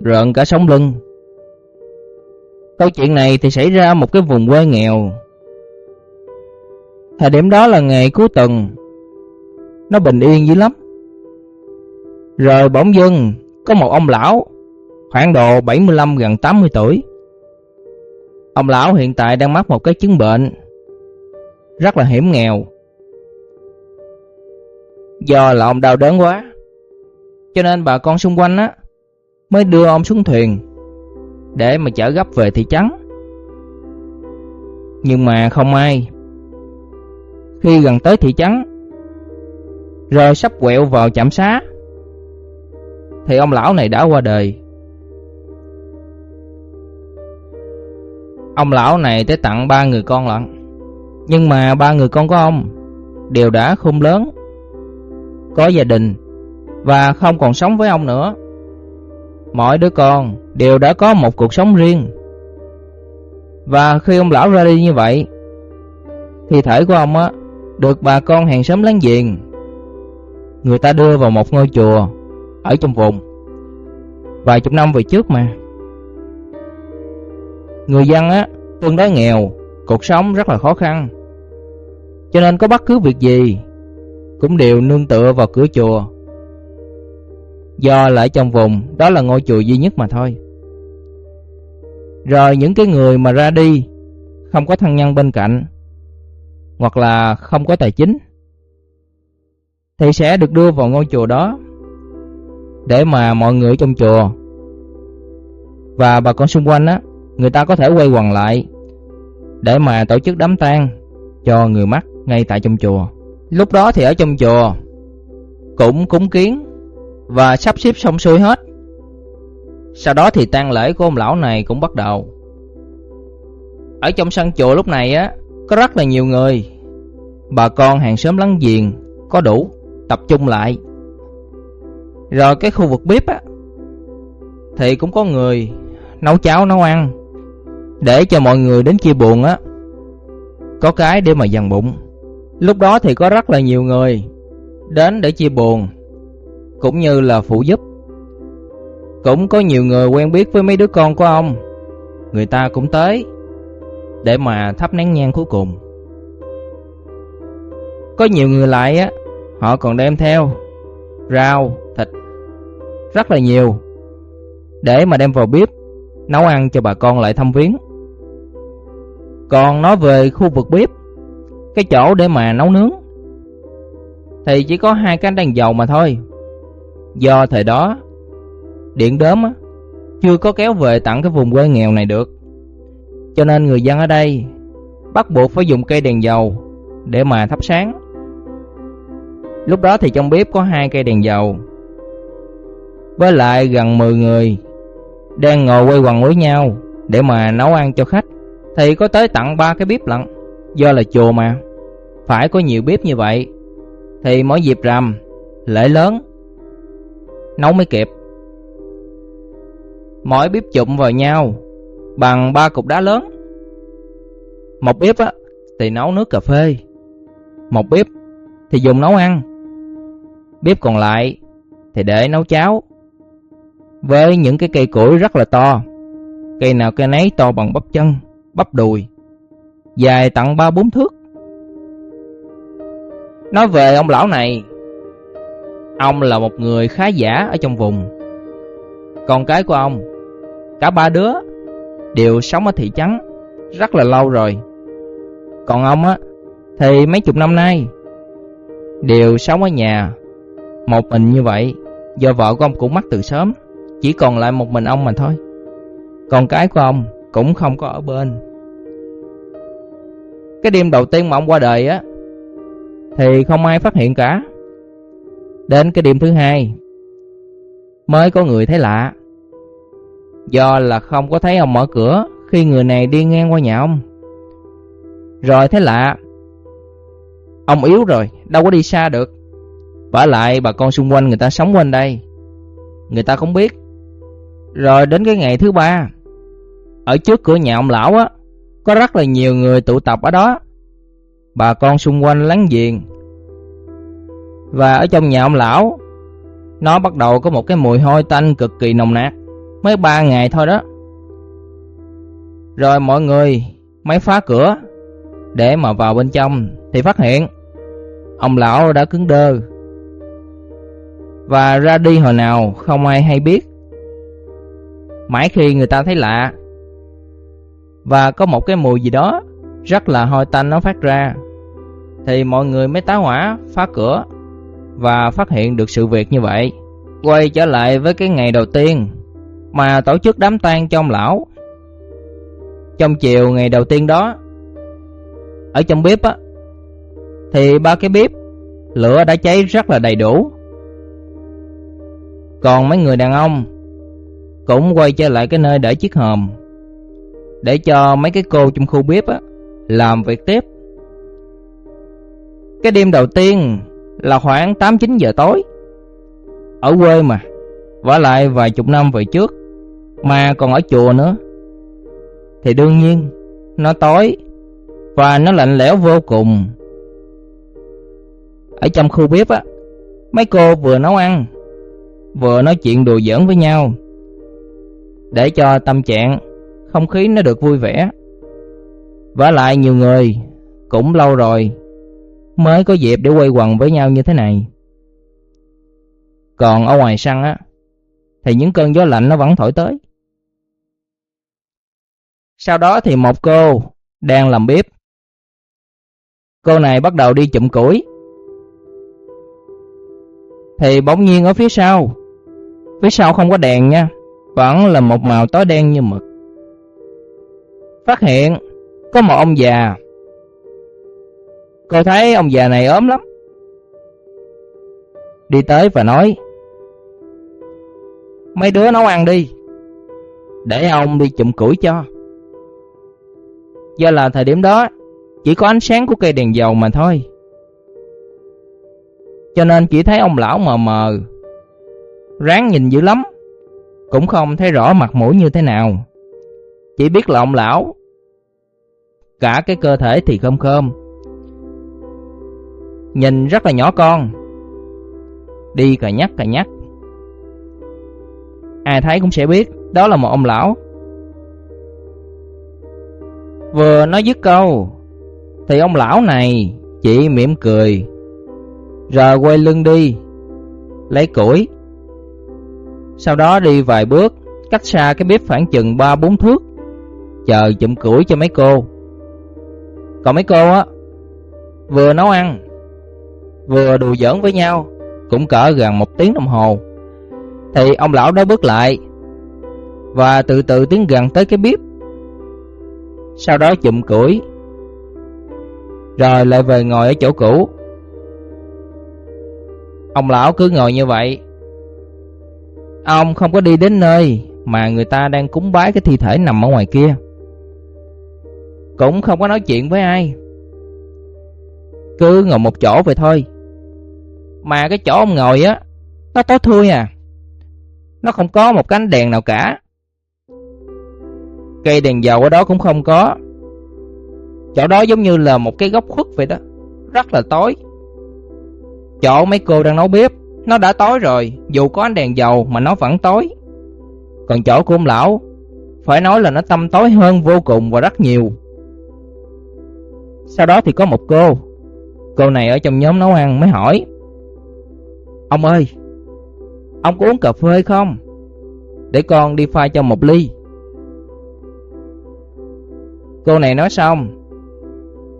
[SPEAKER 1] Rợn cả sống lưng. Câu chuyện này thì xảy ra một cái vùng quê nghèo. Thời điểm đó là ngày cuối tuần. Nó bình yên dữ lắm. Rồi bỗng dưng, Có một ông lão Khoảng độ 75 gần 80 tuổi. Ông lão hiện tại đang mắc một cái chứng bệnh Rất là hiểm nghèo. Do là ông đau đớn quá, Cho nên bà con xung quanh á Mới đưa ông xuống thuyền Để mà chở gấp về thị trấn. Nhưng mà không ai. Khi gần tới thị trấn Rồi sắp quẹo vào chạm xá, Thì ông lão này đã qua đời. Ông lão này tới tặng ba người con lận. Nhưng mà ba người con của ông Đều đã khôn lớn, Có gia đình Và không còn sống với ông nữa. Mỗi đứa con đều đã có một cuộc sống riêng. Và khi ông lão ra đi như vậy, Thi thể của ông á, Được bà con hàng xóm láng giềng, Người ta đưa vào một ngôi chùa Ở trong vùng, Vài chục năm về trước mà. Người dân á tương đối nghèo, cuộc sống rất là khó khăn. Cho nên có bất cứ việc gì cũng đều nương tựa vào cửa chùa. Do lại trong vùng đó là ngôi chùa duy nhất mà thôi. Rồi những cái người mà ra đi không có thân nhân bên cạnh hoặc là không có tài chính thì sẽ được đưa vào ngôi chùa đó để mà mọi người trong chùa và bà con xung quanh á người ta có thể quay quần lại để mà tổ chức đám tang cho người mất ngay tại trong chùa. Lúc đó thì ở trong chùa cũng cúng kiến và sắp xếp xong xuôi hết. Sau đó thì tang lễ của ông lão này cũng bắt đầu. Ở trong sân chùa lúc này á, có rất là nhiều người. Bà con hàng xóm láng giềng có đủ, tập trung lại. Rồi cái khu vực bếp á, thì cũng có người nấu cháo, nấu ăn để cho mọi người đến chia buồn á. Có cái để mà dằn bụng. Lúc đó thì có rất là nhiều người Đến để chia buồn Cũng như là phụ giúp. Cũng có nhiều người quen biết với mấy đứa con của ông. Người ta cũng tới Để mà thắp nén nhang cuối cùng. Có nhiều người lại á họ còn đem theo rau, thịt rất là nhiều để mà đem vào bếp nấu ăn cho bà con lại thăm viếng. Còn nói về khu vực bếp, cái chỗ để mà nấu nướng thì chỉ có hai cái đèn dầu mà thôi. Do thời đó điện đốm á, chưa có kéo về tặng cái vùng quê nghèo này được. Cho nên người dân ở đây bắt buộc phải dùng cây đèn dầu để mà thắp sáng. Lúc đó thì trong bếp có hai cây đèn dầu. Với lại gần 10 người đang ngồi quây quần với nhau để mà nấu ăn cho khách thì có tới tặng ba cái bếp lận. Do là chùa mà, phải có nhiều bếp như vậy thì mỗi dịp rằm, lễ lớn nấu mới kịp. Mỗi bếp chụm vào nhau bằng ba cục đá lớn. Một bếp á thì nấu nước cà phê, một bếp thì dùng nấu ăn. Bếp còn lại thì để nấu cháo. Với những cái cây củi rất là to, cây nào cây nấy to bằng bắp chân, bắp đùi, dài tận ba bốn thước. Nói về ông lão này, ông là một người khá giả ở trong vùng. Con cái của ông, cả ba đứa đều sống ở thị trấn rất là lâu rồi. Còn ông á thì mấy chục năm nay đều sống ở nhà một mình như vậy, do vợ của ông cũng mất từ sớm, chỉ còn lại một mình ông mà thôi. Con cái của ông cũng không có ở bên. Cái đêm đầu tiên mà ông qua đời á thì không ai phát hiện cả. Đến cái đêm thứ hai mới có người thấy lạ. Do là không có thấy ông mở cửa khi người này đi ngang qua nhà ông. Rồi thấy lạ. Ông yếu rồi, đâu có đi xa được. Vả lại bà con xung quanh người ta sống quanh đây. Người ta không biết. Rồi đến cái ngày thứ ba, ở trước cửa nhà ông lão á, có rất là nhiều người tụ tập ở đó. Bà con xung quanh láng giềng. Và ở trong nhà ông lão, nó bắt đầu có một cái mùi hôi tanh cực kỳ nồng nặc. Mới ba ngày thôi đó. Rồi mọi người mới phá cửa để mà vào bên trong thì phát hiện ông lão đã cứng đơ và ra đi hồi nào không ai hay biết. Mãi khi người ta thấy lạ và có một cái mùi gì đó rất là hôi tanh nó phát ra thì mọi người mới tá hỏa phá cửa và phát hiện được sự việc như vậy. Quay trở lại với cái ngày đầu tiên mà tổ chức đám tang cho ông lão. Trong chiều ngày đầu tiên đó, ở trong bếp á thì ba cái bếp lửa đã cháy rất là đầy đủ. Còn mấy người đàn ông cũng quay trở lại cái nơi để chiếc hòm để cho mấy cái cô trong khu bếp á làm việc tiếp. Cái đêm đầu tiên là khoảng 8-9 giờ tối. Ở quê mà, vả lại vài chục năm về trước, mà còn ở chùa nữa. Thì đương nhiên, nó tối và nó lạnh lẽo vô cùng. Ở trong khu bếp á, mấy cô vừa nấu ăn, vừa nói chuyện đùa giỡn với nhau. Để cho tâm trạng, không khí nó được vui vẻ. Và lại nhiều người, cũng lâu rồi mới có dịp để quay quần với nhau như thế này. Còn ở ngoài sân á, thì những cơn gió lạnh nó vẫn thổi tới. Sau đó thì một cô đang làm bếp. Cô này bắt đầu đi chụm củi. Thì bỗng nhiên ở phía sau, phía sau không có đèn nha, vẫn là một màu tối đen như mực. Phát hiện có một ông già. Cô thấy ông già này ốm lắm. Đi tới và nói, Mấy đứa nấu ăn đi, Để ông đi chụm củi cho. Do là thời điểm đó, Chỉ có ánh sáng của cây đèn dầu mà thôi. Cho nên chỉ thấy ông lão mờ mờ, Ráng nhìn dữ lắm, Cũng không thấy rõ mặt mũi như thế nào. Chỉ biết là ông lão Cả cái cơ thể thì khơm khơm Nhìn rất là nhỏ con. Đi cà nhắc cà nhắc. Ai thấy cũng sẽ biết, Đó là một ông lão. Vừa nói dứt câu, Thì ông lão này chỉ mỉm cười Rồi quay lưng đi, Lấy củi. Sau đó đi vài bước, Cách xa cái bếp khoảng chừng 3-4 thước, Chờ chụm củi cho mấy cô. Còn mấy cô á, Vừa nấu ăn, Vừa đùa giỡn với nhau, Cũng cỡ gần một tiếng đồng hồ. Thì ông lão đó bước lại Và từ từ tiến gần tới cái bếp. Sau đó chụm củi, Rồi lại về ngồi ở chỗ cũ. Ông lão cứ ngồi như vậy. Ông không có đi đến nơi Mà người ta đang cúng bái cái thi thể nằm ở ngoài kia. Cũng không có nói chuyện với ai. Cứ ngồi một chỗ vậy thôi. Mà cái chỗ ông ngồi á, Nó tối thui à. Nó không có một cánh đèn nào cả. Cây đèn dầu ở đó cũng không có. Chỗ đó giống như là một cái góc khuất vậy đó. Rất là tối. Chỗ mấy cô đang nấu bếp, Nó đã tối rồi. Dù có ánh đèn dầu mà nó vẫn tối. Còn chỗ của ông lão, Phải nói là nó tăm tối hơn vô cùng và rất nhiều. Sau đó thì có một cô Cô này ở trong nhóm nấu ăn mới hỏi Ông ơi, Ông có uống cà phê không Để con đi pha cho một ly Cô này nói xong,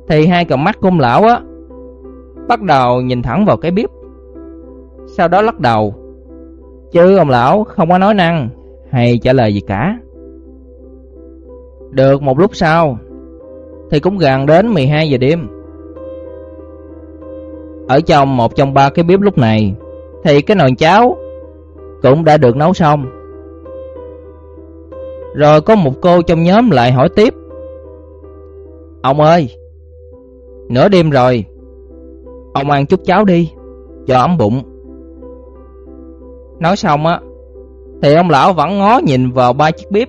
[SPEAKER 1] Thì hai cặp mắt cung lão á, bắt đầu nhìn thẳng vào cái bếp. Sau đó lắc đầu. Chứ ông lão không có nói năng hay trả lời gì cả. Được một lúc sau thì cũng gần đến 12 giờ đêm. Ở trong một trong ba cái bếp lúc này thì cái nồi cháo cũng đã được nấu xong. Rồi có một cô trong nhóm lại hỏi tiếp. Ông ơi, nửa đêm rồi, Ông ăn chút cháo đi Cho ấm bụng Nói xong á Thì ông lão vẫn ngó nhìn vào ba chiếc bếp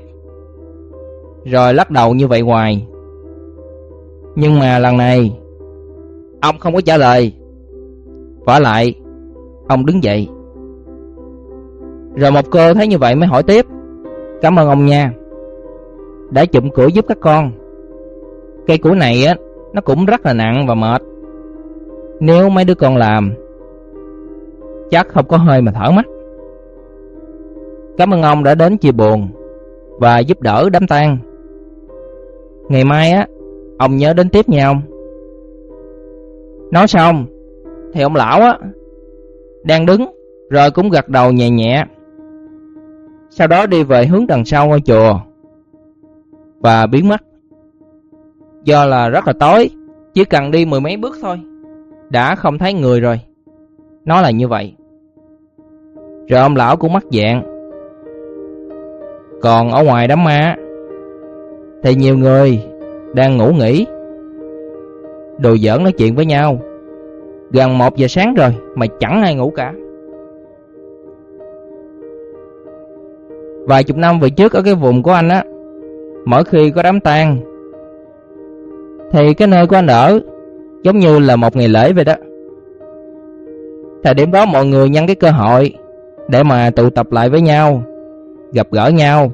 [SPEAKER 1] Rồi lắc đầu như vậy hoài nhưng mà lần này, Ông không có trả lời. Vả lại, Ông đứng dậy. Rồi một cô thấy như vậy mới hỏi tiếp, Cảm ơn ông nha, Đã chụm củi giúp các con. Cây củi này á, Nó cũng rất là nặng và mệt. Nếu mấy đứa con làm, Chắc không có hơi mà thở mắt. Cảm ơn ông đã đến chia buồn Và giúp đỡ đám tang. Ngày mai á Ông nhớ đến tiếp nha ông Nói xong Thì ông lão á, Đang đứng, Rồi cũng gật đầu nhẹ nhẹ Sau đó đi về hướng đằng sau ngôi chùa Và biến mất Do là rất là tối, Chỉ cần đi mười mấy bước thôi, đã không thấy người rồi. Nó là như vậy. Rồi ông lão cũng mắc dạng. Còn ở ngoài đám ma thì nhiều người đang ngủ nghỉ. Đồ giỡn nói chuyện với nhau. Gần một giờ sáng rồi mà chẳng ai ngủ cả. Vài chục năm về trước ở cái vùng của anh á, mỗi khi có đám tang thì cái nơi của anh ở giống như là một ngày lễ vậy đó. Thời điểm đó mọi người nhân cái cơ hội để mà tụ tập lại với nhau, gặp gỡ nhau,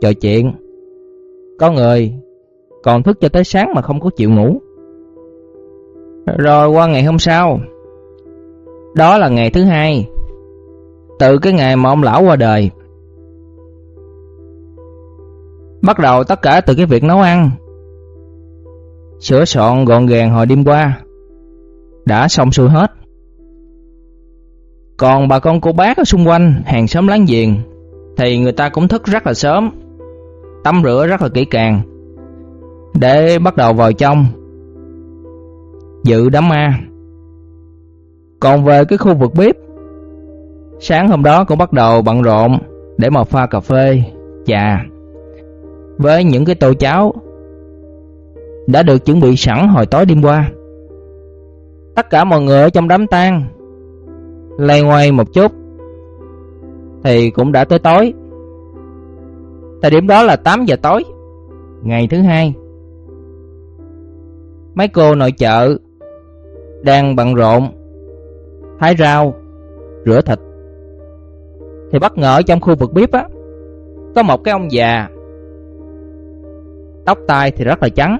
[SPEAKER 1] trò chuyện. Có người còn thức cho tới sáng mà không có chịu ngủ. Rồi qua ngày hôm sau, đó là ngày thứ hai, từ cái ngày mà ông lão qua đời. Bắt đầu tất cả từ cái việc nấu ăn Sửa soạn gọn gàng hồi đêm qua Đã xong xuôi hết Còn bà con cô bác ở xung quanh Hàng xóm láng giềng Thì người ta cũng thức rất là sớm Tắm rửa rất là kỹ càng để bắt đầu vào trong Dự đám ma Còn về cái khu vực bếp Sáng hôm đó cũng bắt đầu bận rộn Để mà pha cà phê, trà Với những cái tô cháo đã được chuẩn bị sẵn hồi tối đêm qua. Tất cả mọi người ở trong đám tang lay ngoài một chút thì cũng đã tới tối. Thời điểm đó là 8 giờ tối, ngày thứ hai. Mấy cô nội chợ đang bận rộn thái rau, rửa thịt. Thì bất ngờ trong khu vực bếp á có một cái ông già tóc tai thì rất là trắng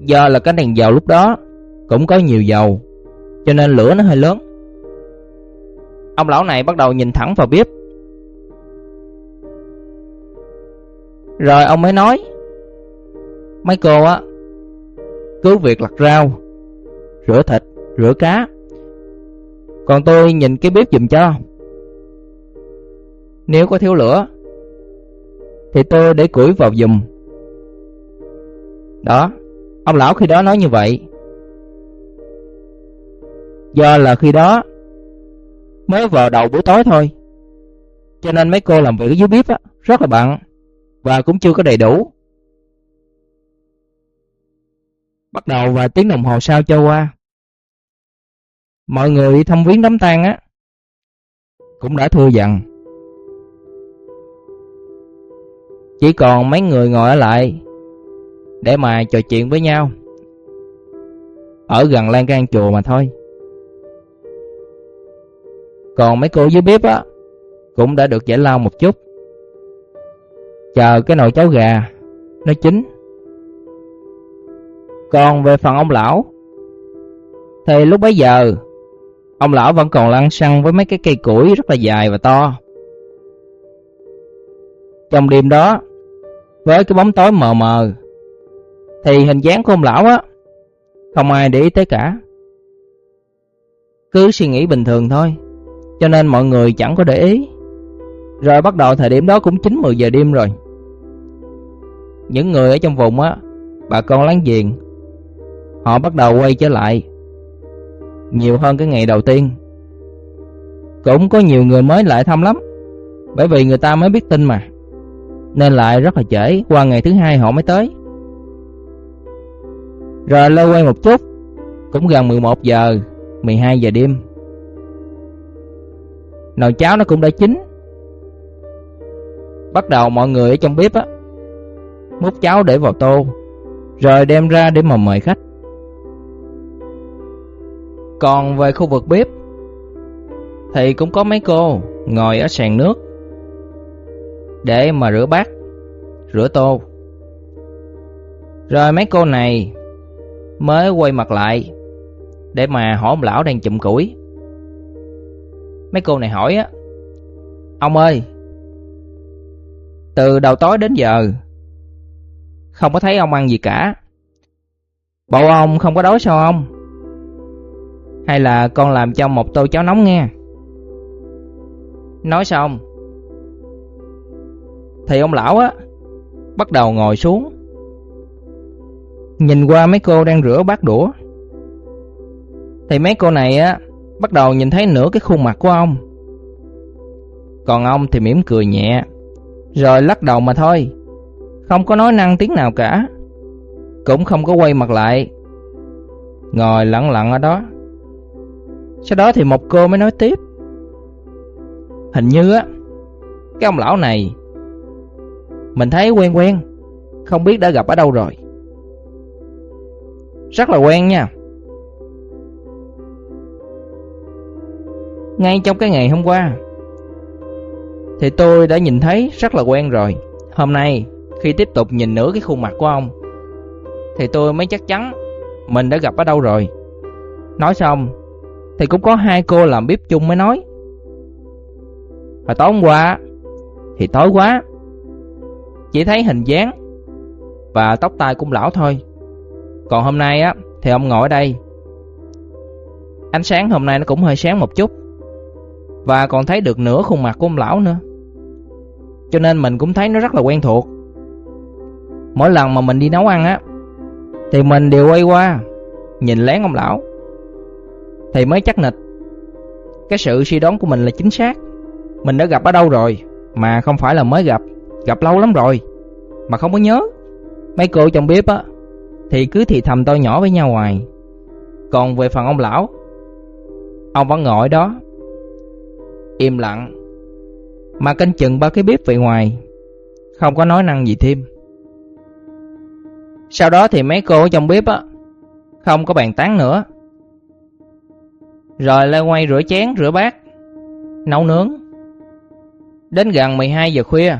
[SPEAKER 1] Do là cái đèn dầu lúc đó cũng có nhiều dầu cho nên lửa nó hơi lớn. Ông lão này bắt đầu nhìn thẳng vào bếp. Rồi ông mới nói: "Mấy cô á, cứ việc lặt rau, rửa thịt, rửa cá. Còn tôi nhìn cái bếp giùm cho. Nếu có thiếu lửa thì tôi để củi vào giùm." Đó, ông lão khi đó nói như vậy. Do là khi đó mới vào đầu buổi tối thôi. Cho nên mấy cô làm việc ở dưới bếp á, rất là bận và cũng chưa có đầy đủ. Bắt đầu vài tiếng đồng hồ sau trôi qua. Mọi người thăm viếng đám tang á, cũng đã thưa dần. Chỉ còn mấy người ngồi ở lại để mà trò chuyện với nhau. Ở gần lan can chùa mà thôi. Còn mấy cô dưới bếp á, cũng đã được giải lao một chút. Chờ cái nồi cháo gà, nó chín. Còn về phần ông lão thì lúc bấy giờ ông lão vẫn còn lăn xăng với mấy cái cây củi rất là dài và to. Trong đêm đó, với cái bóng tối mờ mờ thì hình dáng của ông lão á không ai để ý tới cả. Cứ suy nghĩ bình thường thôi cho nên mọi người chẳng có để ý. Rồi bắt đầu thời điểm đó cũng 9 10 giờ đêm rồi. Những người ở trong vùng á, bà con láng giềng, họ bắt đầu quay trở lại nhiều hơn cái ngày đầu tiên. Cũng có nhiều người mới lại thăm lắm, bởi vì người ta mới biết tin mà. Nên lại rất là trễ, qua ngày thứ hai họ mới tới. Rồi lâu quay một chút, cũng gần 11 giờ, 12 giờ đêm nồi cháo nó cũng đã chín. Bắt đầu mọi người ở trong bếp á múc cháo để vào tô, rồi đem ra để mà mời khách. Còn về khu vực bếp thì cũng có mấy cô ngồi ở sàn nước để mà rửa bát, rửa tô. Rồi mấy cô này mới quay mặt lại để mà hỏi ông lão đang chụm củi. Mấy cô này hỏi á Ông ơi Từ đầu tối đến giờ Không có thấy ông ăn gì cả Bộ ông không có đói sao ông hay là con làm cho một tô cháo nóng nghe Nói xong Thì ông lão á Bắt đầu ngồi xuống Nhìn qua mấy cô đang rửa bát đũa Thì mấy cô này á bắt đầu nhìn thấy nửa cái khuôn mặt của ông. Còn ông thì mỉm cười nhẹ, rồi lắc đầu mà thôi, không có nói năng tiếng nào cả, cũng không có quay mặt lại, ngồi lặng lặng ở đó. Sau đó thì một cô mới nói tiếp. Hình như á, cái ông lão này mình thấy quen quen, không biết đã gặp ở đâu rồi. Rất là quen nha. Ngay trong cái ngày hôm qua Thì tôi đã nhìn thấy rất là quen rồi Hôm nay khi tiếp tục nhìn nữa cái khuôn mặt của ông Thì tôi mới chắc chắn Mình đã gặp ở đâu rồi Nói xong thì cũng có hai cô làm bếp chung mới nói Hồi tối hôm qua Thì tối quá, Chỉ thấy hình dáng Và tóc tai cũng lão thôi Còn hôm nay á, Thì ông ngồi ở đây Ánh sáng hôm nay nó cũng hơi sáng một chút và còn thấy được nửa khuôn mặt của ông lão nữa. Cho nên mình cũng thấy nó rất là quen thuộc. Mỗi lần mà mình đi nấu ăn á, thì mình đều quay qua, nhìn lén ông lão. Thì mới chắc nịch cái sự suy đoán của mình là chính xác. Mình đã gặp ở đâu rồi mà không phải là mới gặp, gặp lâu lắm rồi mà không có nhớ. Mấy cô trong bếp á thì cứ thì thầm to nhỏ với nhau ngoài. Còn về phần ông lão, ông vẫn ngồi đó im lặng mà canh chừng ba cái bếp về ngoài, không có nói năng gì thêm. Sau đó thì mấy cô ở trong bếp á không có bàn tán nữa. Rồi lại quay rửa chén, rửa bát, nấu nướng. Đến gần 12 giờ khuya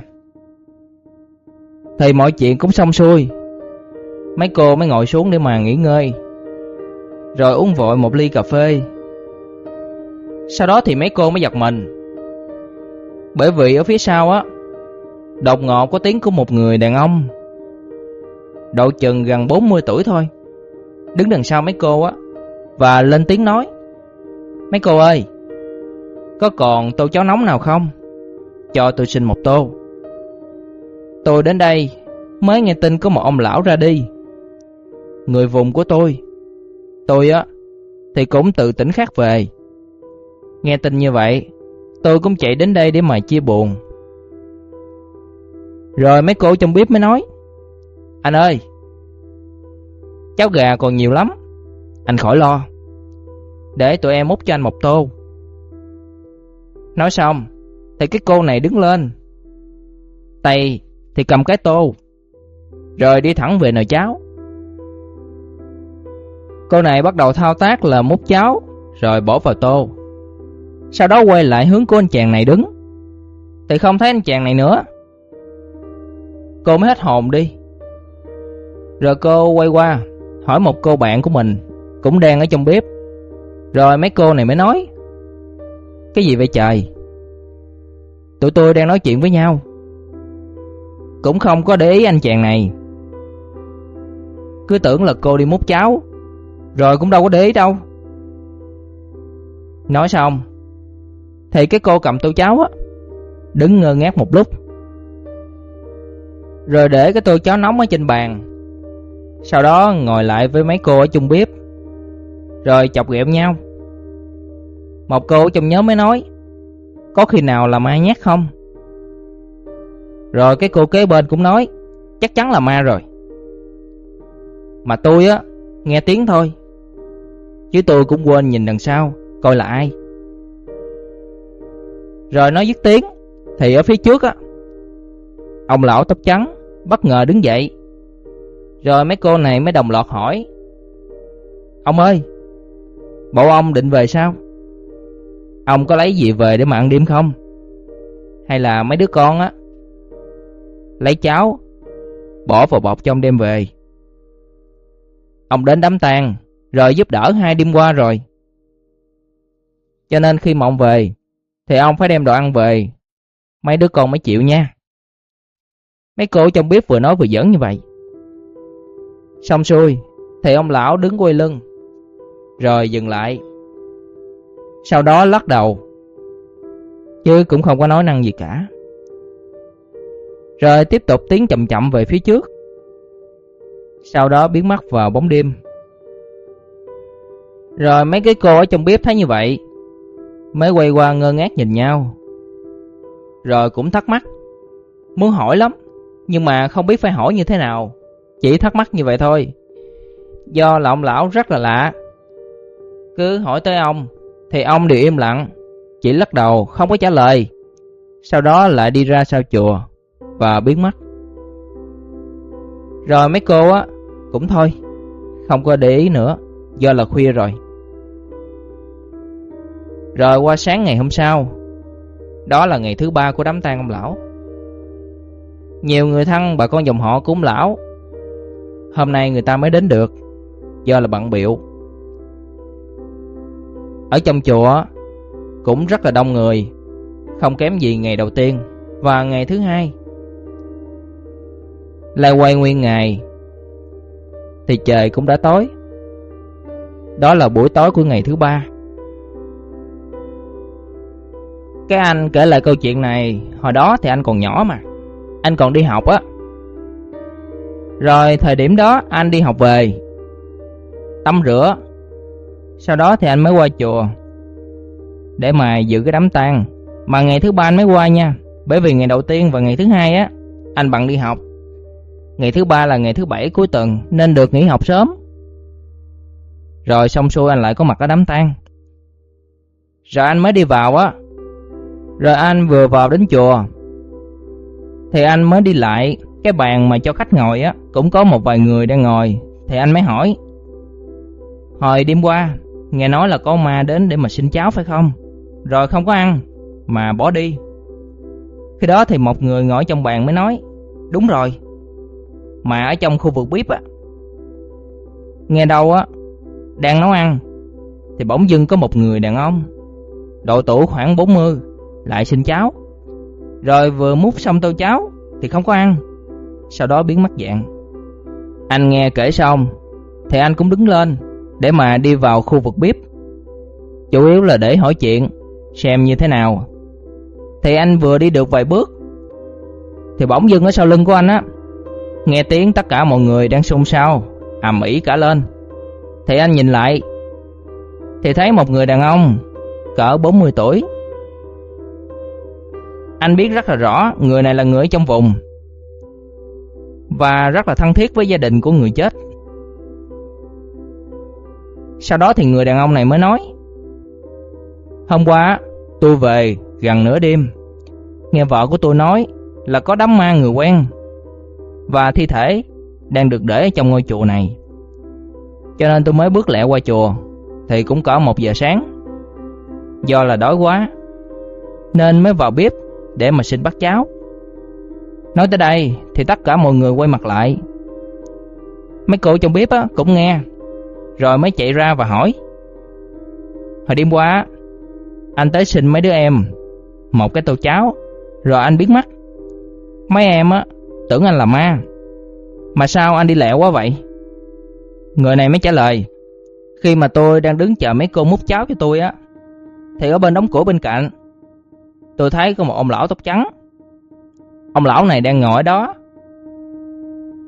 [SPEAKER 1] thì mọi chuyện cũng xong xuôi. Mấy cô mới ngồi xuống để mà nghỉ ngơi. Rồi uống vội một ly cà phê Sau đó thì mấy cô mới giật mình Bởi vì ở phía sau á Đột ngột có tiếng của một người đàn ông Độ chừng gần 40 tuổi thôi Đứng đằng sau mấy cô á Và lên tiếng nói Mấy cô ơi, Có còn tô cháo nóng nào không? Cho tôi xin một tô. Tôi đến đây Mới nghe tin có một ông lão ra đi. Người vùng của tôi Tôi á, Thì cũng tự tỉnh khác về. Nghe tin như vậy, Tôi cũng chạy đến đây để mà chia buồn. Rồi mấy cô trong bếp mới nói, Anh ơi, Cháo gà còn nhiều lắm, Anh khỏi lo. Để tụi em múc cho anh một tô. Nói xong, Thì cái cô này đứng lên. Tay thì cầm cái tô, Rồi đi thẳng về nồi cháo Cô này bắt đầu thao tác là múc cháo, Rồi bỏ vào tô. Sau đó quay lại hướng của anh chàng này đứng. Thì không thấy anh chàng này nữa. Cô mới hết hồn đi. Rồi cô quay qua, Hỏi một cô bạn của mình, Cũng đang ở trong bếp. Rồi mấy cô này mới nói. Cái gì vậy trời? Tụi tôi đang nói chuyện với nhau. Cũng không có để ý anh chàng này. Cứ tưởng là cô đi múc cháo, Rồi cũng đâu có để ý đâu. Nói xong, Thì cái cô cầm tô cháo á, Đứng ngơ ngác một lúc. Rồi để cái tô cháo nóng ở trên bàn, sau đó ngồi lại với mấy cô ở chung bếp. Rồi chọc ghẹo nhau. Một cô trong nhóm mới nói, Có khi nào là ma nhát không? Rồi cái cô kế bên cũng nói, Chắc chắn là ma rồi. Mà tôi á, Nghe tiếng thôi, Chứ tôi cũng quên nhìn đằng sau, Coi là ai. Rồi nói dứt tiếng, Thì ở phía trước á, Ông lão tóc trắng Bất ngờ đứng dậy. Rồi mấy cô này mới đồng loạt hỏi, Ông ơi Bộ ông định về sao? Ông có lấy gì về để mà ăn đêm không? Hay là mấy đứa con á? Lấy cháo, Bỏ vào bọc trong đêm về. Ông đến đám tang, Rồi giúp đỡ hai đêm qua rồi. Cho nên khi mà ông về, Thì ông phải đem đồ ăn về. Mấy đứa con mới chịu nha. Mấy cô trong bếp vừa nói vừa giỡn như vậy. Xong xuôi, Thì ông lão đứng quay lưng. Rồi dừng lại. Sau đó lắc đầu, Chứ cũng không có nói năng gì cả. Rồi tiếp tục tiến chậm chậm về phía trước. Sau đó biến mất vào bóng đêm. Rồi mấy cái cô ở trong bếp thấy như vậy, Mới quay qua ngơ ngác nhìn nhau. Rồi cũng thắc mắc, Muốn hỏi lắm, Nhưng mà không biết phải hỏi như thế nào, chỉ thắc mắc như vậy thôi. Do là ông lão rất là lạ cứ hỏi tới ông, Thì ông đều im lặng, Chỉ lắc đầu, không có trả lời. Sau đó lại đi ra sau chùa Và biến mất. Rồi mấy cô á, Cũng thôi, Không có để ý nữa, Do là khuya rồi. Rồi qua sáng ngày hôm sau, Đó là ngày thứ ba của đám tang ông lão. Nhiều người thân bà con dòng họ cúng lão. Hôm nay người ta mới đến được, Do là bận biểu ở trong chùa, Cũng rất là đông người, Không kém gì ngày đầu tiên Và ngày thứ hai. Lại quay nguyên ngày, Thì trời cũng đã tối. Đó là buổi tối của ngày thứ ba. Cái anh kể lại câu chuyện này, Hồi đó thì anh còn nhỏ mà, Anh còn đi học á. Rồi thời điểm đó, anh đi học về, Tắm rửa sau đó thì anh mới qua chùa. Để mà giữ cái đám tang. Mà ngày thứ ba anh mới qua nha. Bởi vì ngày đầu tiên và ngày thứ hai á, Anh bận đi học. Ngày thứ ba là ngày thứ bảy cuối tuần, Nên được nghỉ học sớm. Rồi xong xuôi anh lại có mặt ở đám tang. Rồi anh mới đi vào á. Rồi anh vừa vào đến chùa. Thì anh mới đi lại. Cái bàn mà cho khách ngồi á, Cũng có một vài người đang ngồi. Thì anh mới hỏi. Hồi đêm qua Nghe nói là có ma đến để mà xin cháo phải không Rồi không có ăn Mà bỏ đi Khi đó thì một người ngồi trong bàn mới nói Đúng rồi Mà ở trong khu vực bếp á Nghe đâu á đang nấu ăn thì bỗng dưng có một người đàn ông độ tuổi khoảng 40 lại xin cháo. Rồi vừa múc xong tô cháo thì không có ăn, sau đó biến mất dạng. Anh nghe kể xong thì anh cũng đứng lên để mà đi vào khu vực bếp. Chủ yếu là để hỏi chuyện xem như thế nào. Thì anh vừa đi được vài bước thì bỗng dưng ở sau lưng của anh á nghe tiếng tất cả mọi người đang xôn xao, ầm ĩ cả lên. Thì anh nhìn lại thì thấy một người đàn ông cỡ 40 tuổi. Anh biết rất là rõ người này là người trong vùng và rất là thân thiết với gia đình của người chết. Sau đó thì người đàn ông này mới nói Hôm qua tôi về gần nửa đêm Nghe vợ của tôi nói là có đám ma người quen Và thi thể đang được để trong ngôi chùa này. Cho nên tôi mới bước lẹ qua chùa Thì cũng cỡ một giờ sáng. Do là đói quá Nên mới vào bếp Để mà xin bắt cháo Nói tới đây thì tất cả mọi người quay mặt lại. Mấy cô trong bếp á, cũng nghe. Rồi mới chạy ra và hỏi Hồi đêm qua, Anh tới xin mấy đứa em, Một cái tô cháo Rồi anh biến mất Mấy em á, tưởng anh là ma Mà sao anh đi lẹ quá vậy Người này mới trả lời, Khi mà tôi đang đứng chờ mấy cô múc cháo cho tôi á, thì ở bên đống cửa bên cạnh, tôi thấy có một ông lão tóc trắng. Ông lão này đang ngồi ở đó.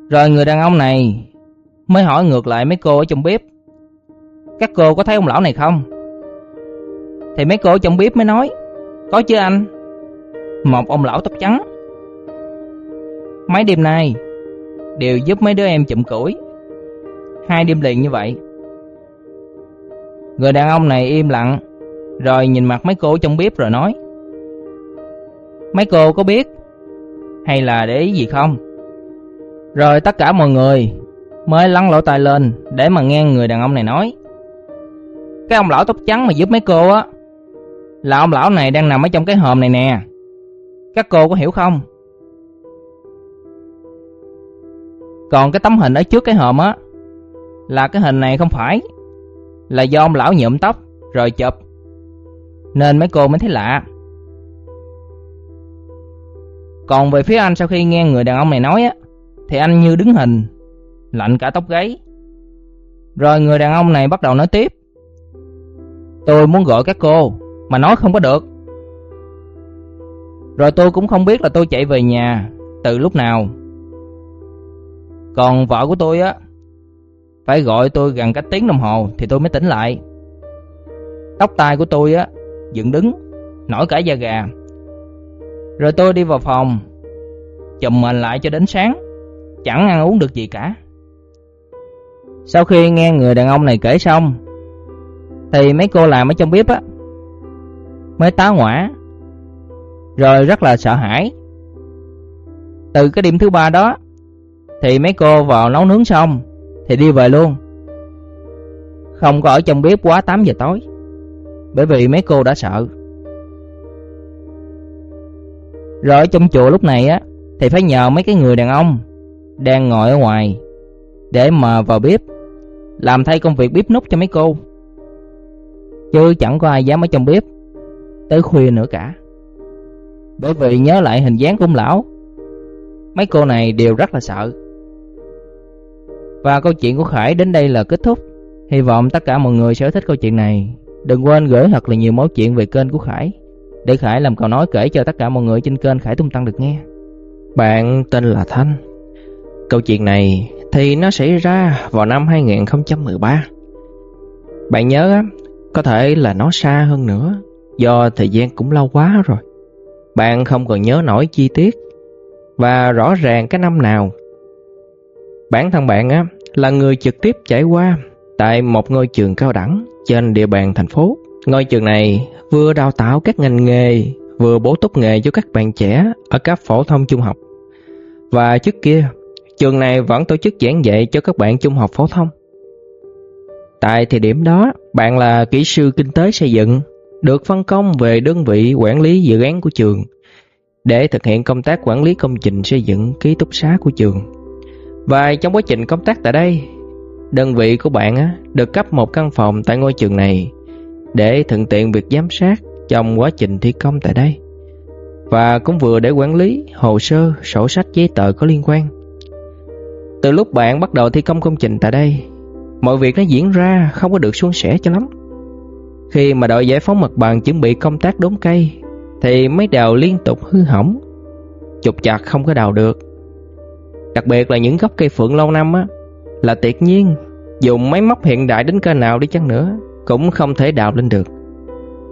[SPEAKER 1] Rồi người đàn ông này mới hỏi ngược lại mấy cô ở trong bếp. Các cô có thấy ông lão này không? Thì mấy cô trong bếp mới nói, có chứ anh. Một ông lão tóc trắng. Mấy đêm nay đều giúp mấy đứa em chụm củi. Hai đêm liền như vậy. Người đàn ông này im lặng rồi nhìn mặt mấy cô trong bếp rồi nói Mấy cô có biết Hay là để ý gì không Rồi tất cả mọi người Mới lắng lỗ tai lên Để mà nghe người đàn ông này nói cái ông lão tóc trắng mà giúp mấy cô á Là ông lão này đang nằm ở trong cái hòm này nè Các cô có hiểu không Còn cái tấm hình ở trước cái hòm á Là cái hình này không phải Là do ông lão nhuộm tóc Rồi chụp nên mấy cô mới thấy lạ. Còn về phía anh sau khi nghe người đàn ông này nói á, thì anh như đứng hình, lạnh cả tóc gáy. Rồi người đàn ông này bắt đầu nói tiếp. Tôi muốn gọi các cô, mà nói không có được. Rồi tôi cũng không biết là tôi chạy về nhà từ lúc nào. Còn vợ của tôi á, phải gọi tôi gần cách tiếng đồng hồ thì tôi mới tỉnh lại. Tóc tai của tôi á dựng đứng, nổi cả da gà. Rồi tôi đi vào phòng, chùm mình lại cho đến sáng, chẳng ăn uống được gì cả. Sau khi nghe người đàn ông này kể xong, thì mấy cô làm ở trong bếp á, mới tá hỏa, rồi rất là sợ hãi. Từ cái đêm thứ ba đó, thì mấy cô vào nấu nướng xong, thì đi về luôn. Không có ở trong bếp quá 8 giờ tối bởi vì mấy cô đã sợ. Rồi ở trong chùa lúc này á thì phải nhờ mấy cái người đàn ông đang ngồi ở ngoài để mà vào bếp làm thay công việc bếp nút cho mấy cô. Chứ chẳng có ai dám ở trong bếp tới khuya nữa cả. Bởi vì nhớ lại hình dáng của ông lão, mấy cô này đều rất là sợ. Và câu chuyện của Khải đến đây là kết thúc. Hy vọng tất cả mọi người sẽ thích câu chuyện này. Đừng quên gửi thật là nhiều mẫu chuyện về kênh của Khải Để Khải làm cầu nói kể cho tất cả mọi người trên kênh Khải Tung Tăng được nghe Bạn tên là Thanh Câu chuyện này thì nó xảy ra vào năm 2013 Bạn nhớ á, có thể là nó xa hơn nữa Do thời gian cũng lâu quá rồi Bạn không còn nhớ nổi chi tiết Và rõ ràng cái năm nào Bản thân bạn á là người trực tiếp trải qua tại một ngôi trường cao đẳng trên địa bàn thành phố. Ngôi trường này vừa đào tạo các ngành nghề, vừa bổ túc nghề cho các bạn trẻ ở cấp phổ thông trung học. Và trước kia, trường này vẫn tổ chức giảng dạy cho các bạn trung học phổ thông. Tại thời điểm đó, bạn là kỹ sư kinh tế xây dựng, được phân công về đơn vị quản lý dự án của trường để thực hiện công tác quản lý công trình xây dựng ký túc xá của trường. Và trong quá trình công tác tại đây, đơn vị của bạn á được cấp một căn phòng tại ngôi trường này để thuận tiện việc giám sát trong quá trình thi công tại đây. Và cũng vừa để quản lý hồ sơ, sổ sách giấy tờ có liên quan. Từ lúc bạn bắt đầu thi công công trình tại đây, mọi việc nó diễn ra không có được suôn sẻ cho lắm. Khi mà đội giải phóng mặt bằng chuẩn bị công tác đốn cây thì mấy đào liên tục hư hỏng, chục chặt không có đào được. Đặc biệt là những gốc cây phượng lâu năm á là tuyệt nhiên dùng máy móc hiện đại đến cỡ nào đi chăng nữa cũng không thể đào lên được.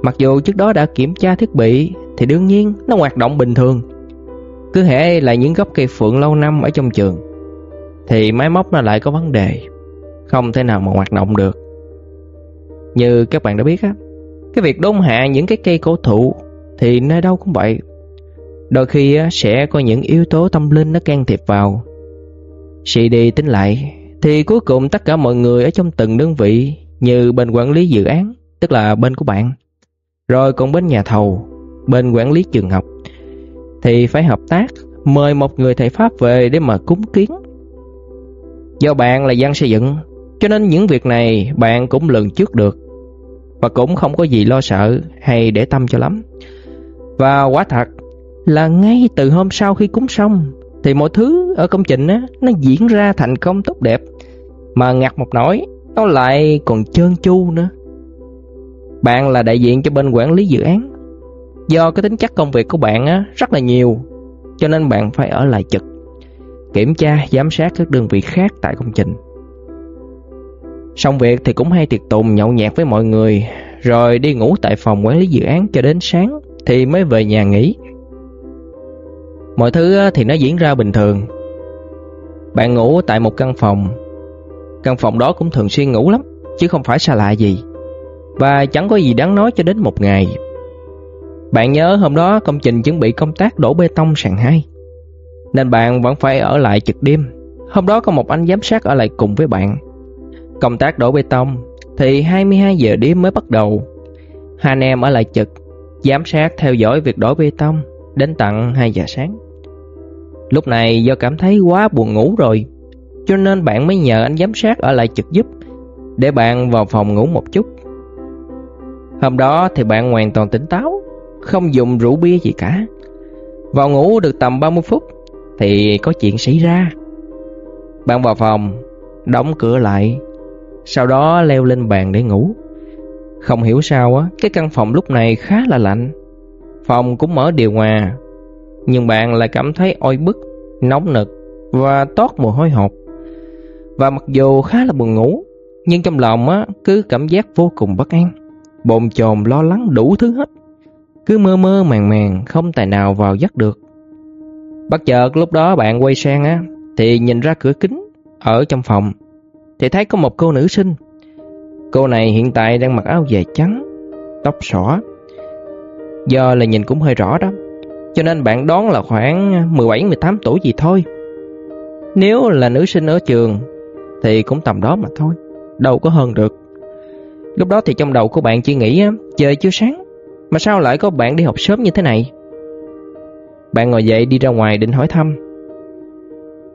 [SPEAKER 1] Mặc dù trước đó đã kiểm tra thiết bị thì đương nhiên nó hoạt động bình thường. Cứ hệ là những gốc cây phượng lâu năm ở trong trường thì máy móc nó lại có vấn đề, không thể nào mà hoạt động được. Như các bạn đã biết á, cái việc đốn hạ những cái cây cổ thụ thì nơi đâu cũng vậy. Đôi khi sẽ có những yếu tố tâm linh nó can thiệp vào. Suy đi tính lại thì cuối cùng tất cả mọi người ở trong từng đơn vị như bên quản lý dự án, tức là bên của bạn, rồi còn bên nhà thầu, bên quản lý trường học thì phải hợp tác mời một người thầy pháp về để mà cúng kiến. Do bạn là dân xây dựng, cho nên những việc này bạn cũng lường trước được và cũng không có gì lo sợ hay để tâm cho lắm. Và quả thật là ngay từ hôm sau khi cúng xong thì mọi thứ ở công trình á nó diễn ra thành công tốt đẹp. Mà ngặt một nỗi nó lại còn trơn chu nữa. Bạn là đại diện cho bên quản lý dự án. Do cái tính chất công việc của bạn á rất là nhiều, cho nên bạn phải ở lại trực, kiểm tra, giám sát các đơn vị khác tại công trình. Xong việc thì cũng hay tiệc tùng nhậu nhẹt với mọi người, rồi đi ngủ tại phòng quản lý dự án cho đến sáng thì mới về nhà nghỉ. Mọi thứ thì nó diễn ra bình thường. Bạn ngủ tại một căn phòng. Căn phòng đó cũng thường xuyên ngủ lắm, chứ không phải xa lạ gì. Và chẳng có gì đáng nói cho đến một ngày. Bạn nhớ hôm đó công trình chuẩn bị công tác đổ bê tông sàn 2. Nên bạn vẫn phải ở lại trực đêm. Hôm đó có một anh giám sát ở lại cùng với bạn. Công tác đổ bê tông thì 22 giờ đêm mới bắt đầu. Hai anh em ở lại trực, giám sát theo dõi việc đổ bê tông đến tận 2 giờ sáng. Lúc này do cảm thấy quá buồn ngủ rồi, cho nên bạn mới nhờ anh giám sát ở lại trực giúp để bạn vào phòng ngủ một chút. Hôm đó thì bạn hoàn toàn tỉnh táo, không dùng rượu bia gì cả. Vào ngủ được tầm 30 phút thì có chuyện xảy ra. Bạn vào phòng, đóng cửa lại, sau đó leo lên bàn để ngủ. Không hiểu sao á, cái căn phòng lúc này khá là lạnh. Phòng cũng mở điều hòa, nhưng bạn lại cảm thấy oi bức, nóng nực và toát mồ hôi hột. Và mặc dù khá là buồn ngủ, nhưng trong lòng á cứ cảm giác vô cùng bất an, bồn chồn lo lắng đủ thứ hết. Cứ mơ mơ màng màng không tài nào vào giấc được. Bất chợt lúc đó bạn quay sang á thì nhìn ra cửa kính ở trong phòng thì thấy có một cô nữ sinh. Cô này hiện tại đang mặc áo dài trắng, tóc xõa. Do là nhìn cũng hơi rõ đó, cho nên bạn đoán là khoảng 17-18 tuổi gì thôi. Nếu là nữ sinh ở trường thì cũng tầm đó mà thôi, đâu có hơn được. Lúc đó thì trong đầu của bạn chỉ nghĩ trời chưa sáng, mà sao lại có bạn đi học sớm như thế này? Bạn ngồi dậy đi ra ngoài định hỏi thăm.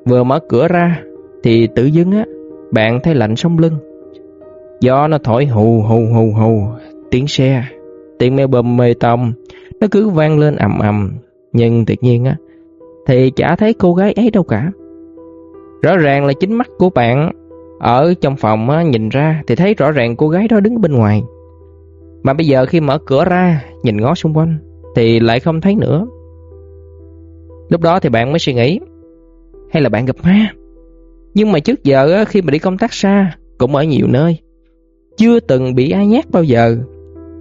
[SPEAKER 1] Vừa mở cửa ra thì tự dưng á bạn thấy lạnh sống lưng. Gió nó thổi hù hù hù hù, tiếng xe, tiếng mê bơm mê tông, nó cứ vang lên ầm ầm. Nhưng tự nhiên á, thì chả thấy cô gái ấy đâu cả. Rõ ràng là chính mắt của bạn ở trong phòng á, nhìn ra thì thấy rõ ràng cô gái đó đứng bên ngoài. Mà bây giờ khi mở cửa ra, nhìn ngó xung quanh thì lại không thấy nữa. Lúc đó thì bạn mới suy nghĩ, hay là bạn gặp ma? Nhưng mà trước giờ khi mà đi công tác xa, cũng ở nhiều nơi, chưa từng bị ai nhát bao giờ.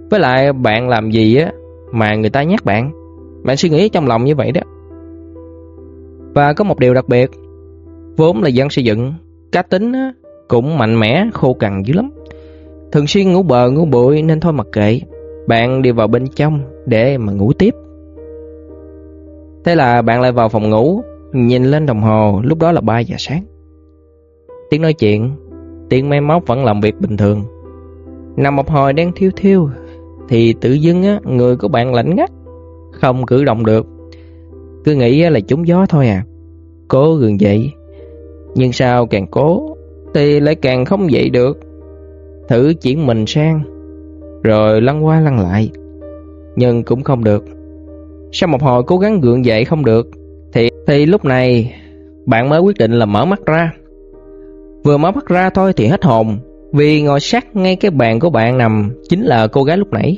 [SPEAKER 1] Với lại bạn làm gì á mà người ta nhát bạn? Bạn suy nghĩ trong lòng như vậy đó. Và có một điều đặc biệt, vốn là dân xây dựng, cá tính á, cũng mạnh mẽ, khô cằn dữ lắm. Thường xuyên ngủ bờ ngủ bụi nên thôi mặc kệ, bạn đi vào bên trong để mà ngủ tiếp. Thế là bạn lại vào phòng ngủ, nhìn lên đồng hồ, lúc đó là 3 giờ sáng. Tiếng nói chuyện, tiếng máy móc vẫn làm việc bình thường. Nằm một hồi đang thiêu thiêu, thì tự dưng á, người của bạn lạnh ngắt, không cử động được. Cứ nghĩ là trúng gió thôi à. Cố gượng dậy, nhưng sao càng cố
[SPEAKER 2] thì lại càng không dậy được. Thử chuyển mình sang, rồi lăn qua lăn lại, nhưng cũng không được. Sau một hồi cố gắng gượng dậy không được, thì thì lúc này bạn mới quyết định là mở mắt ra. Vừa mở mắt ra thôi thì hết hồn, vì ngồi sát ngay cái bàn của bạn nằm chính là cô gái lúc nãy.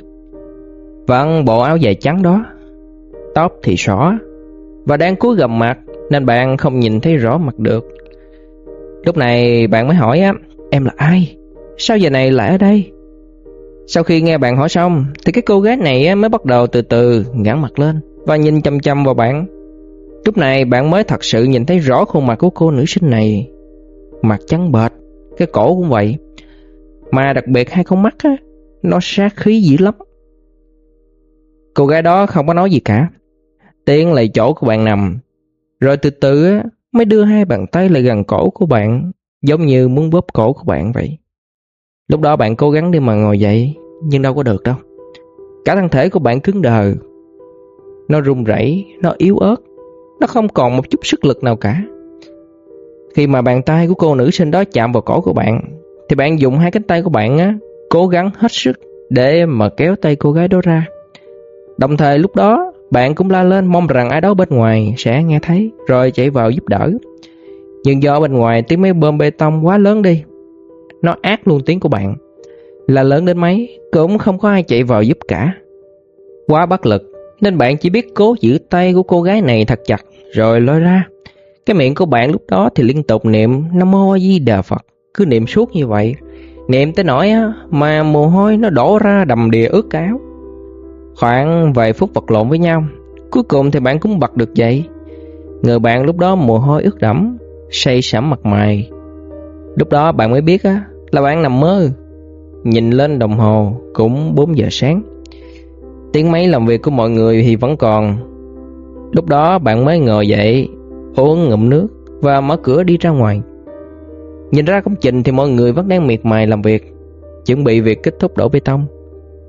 [SPEAKER 2] vâng bộ áo dài trắng đó, tóc thì xỏ và đang cúi gầm mặt nên bạn không nhìn thấy rõ mặt được. Lúc này bạn mới hỏi á, em là ai? Sao giờ này lại ở đây? Sau khi nghe bạn hỏi xong thì cái cô gái này mới bắt đầu từ từ ngẩng mặt lên và nhìn chăm chăm vào bạn. Lúc này bạn mới thật sự nhìn thấy rõ khuôn mặt của cô nữ sinh này. Mặt trắng bệch, cái cổ cũng vậy. Mà đặc biệt hai con mắt á, nó sát khí dữ lắm. Cô gái đó không có nói gì cả. Tiến lại chỗ của bạn nằm. Rồi từ từ á, mới đưa hai bàn tay lại gần cổ của bạn, giống như muốn bóp cổ của bạn vậy. Lúc đó bạn cố gắng đi mà ngồi dậy, nhưng đâu có được đâu. Cả thân thể của bạn cứng đờ. Nó run rẩy, nó yếu ớt, nó không còn một chút sức lực nào cả. Khi mà bàn tay của cô nữ sinh đó chạm vào cổ của bạn, thì bạn dùng hai cánh tay của bạn á, cố gắng hết sức để mà kéo tay cô gái đó ra. Đồng thời lúc đó, bạn cũng la lên mong rằng ai đó bên ngoài sẽ nghe thấy rồi chạy vào giúp đỡ. Nhưng do bên ngoài tiếng máy bơm bê tông quá lớn đi, nó át luôn tiếng của bạn. Là lớn đến mấy, cũng không có ai chạy vào giúp cả. Quá bất lực, nên bạn chỉ biết cố giữ tay của cô gái này thật chặt rồi lôi ra. Cái miệng của bạn lúc đó thì liên tục niệm Nam Mô Di Đà Phật, cứ niệm suốt như vậy. Niệm tới nỗi á mà mồ hôi nó đổ ra đầm đìa ướt áo. Khoảng vài phút vật lộn với nhau, cuối cùng thì bạn cũng bật được dậy. Người bạn lúc đó mồ hôi ướt đẫm, say sẩm mặt mày. Lúc đó bạn mới biết á là bạn nằm mơ. Nhìn lên đồng hồ cũng 4 giờ sáng. Tiếng máy làm việc của mọi người thì vẫn còn. Lúc đó bạn mới ngồi dậy, uống ngụm nước và mở cửa đi ra ngoài. Nhìn ra công trình thì mọi người vẫn đang miệt mài làm việc, chuẩn bị việc kết thúc đổ bê tông,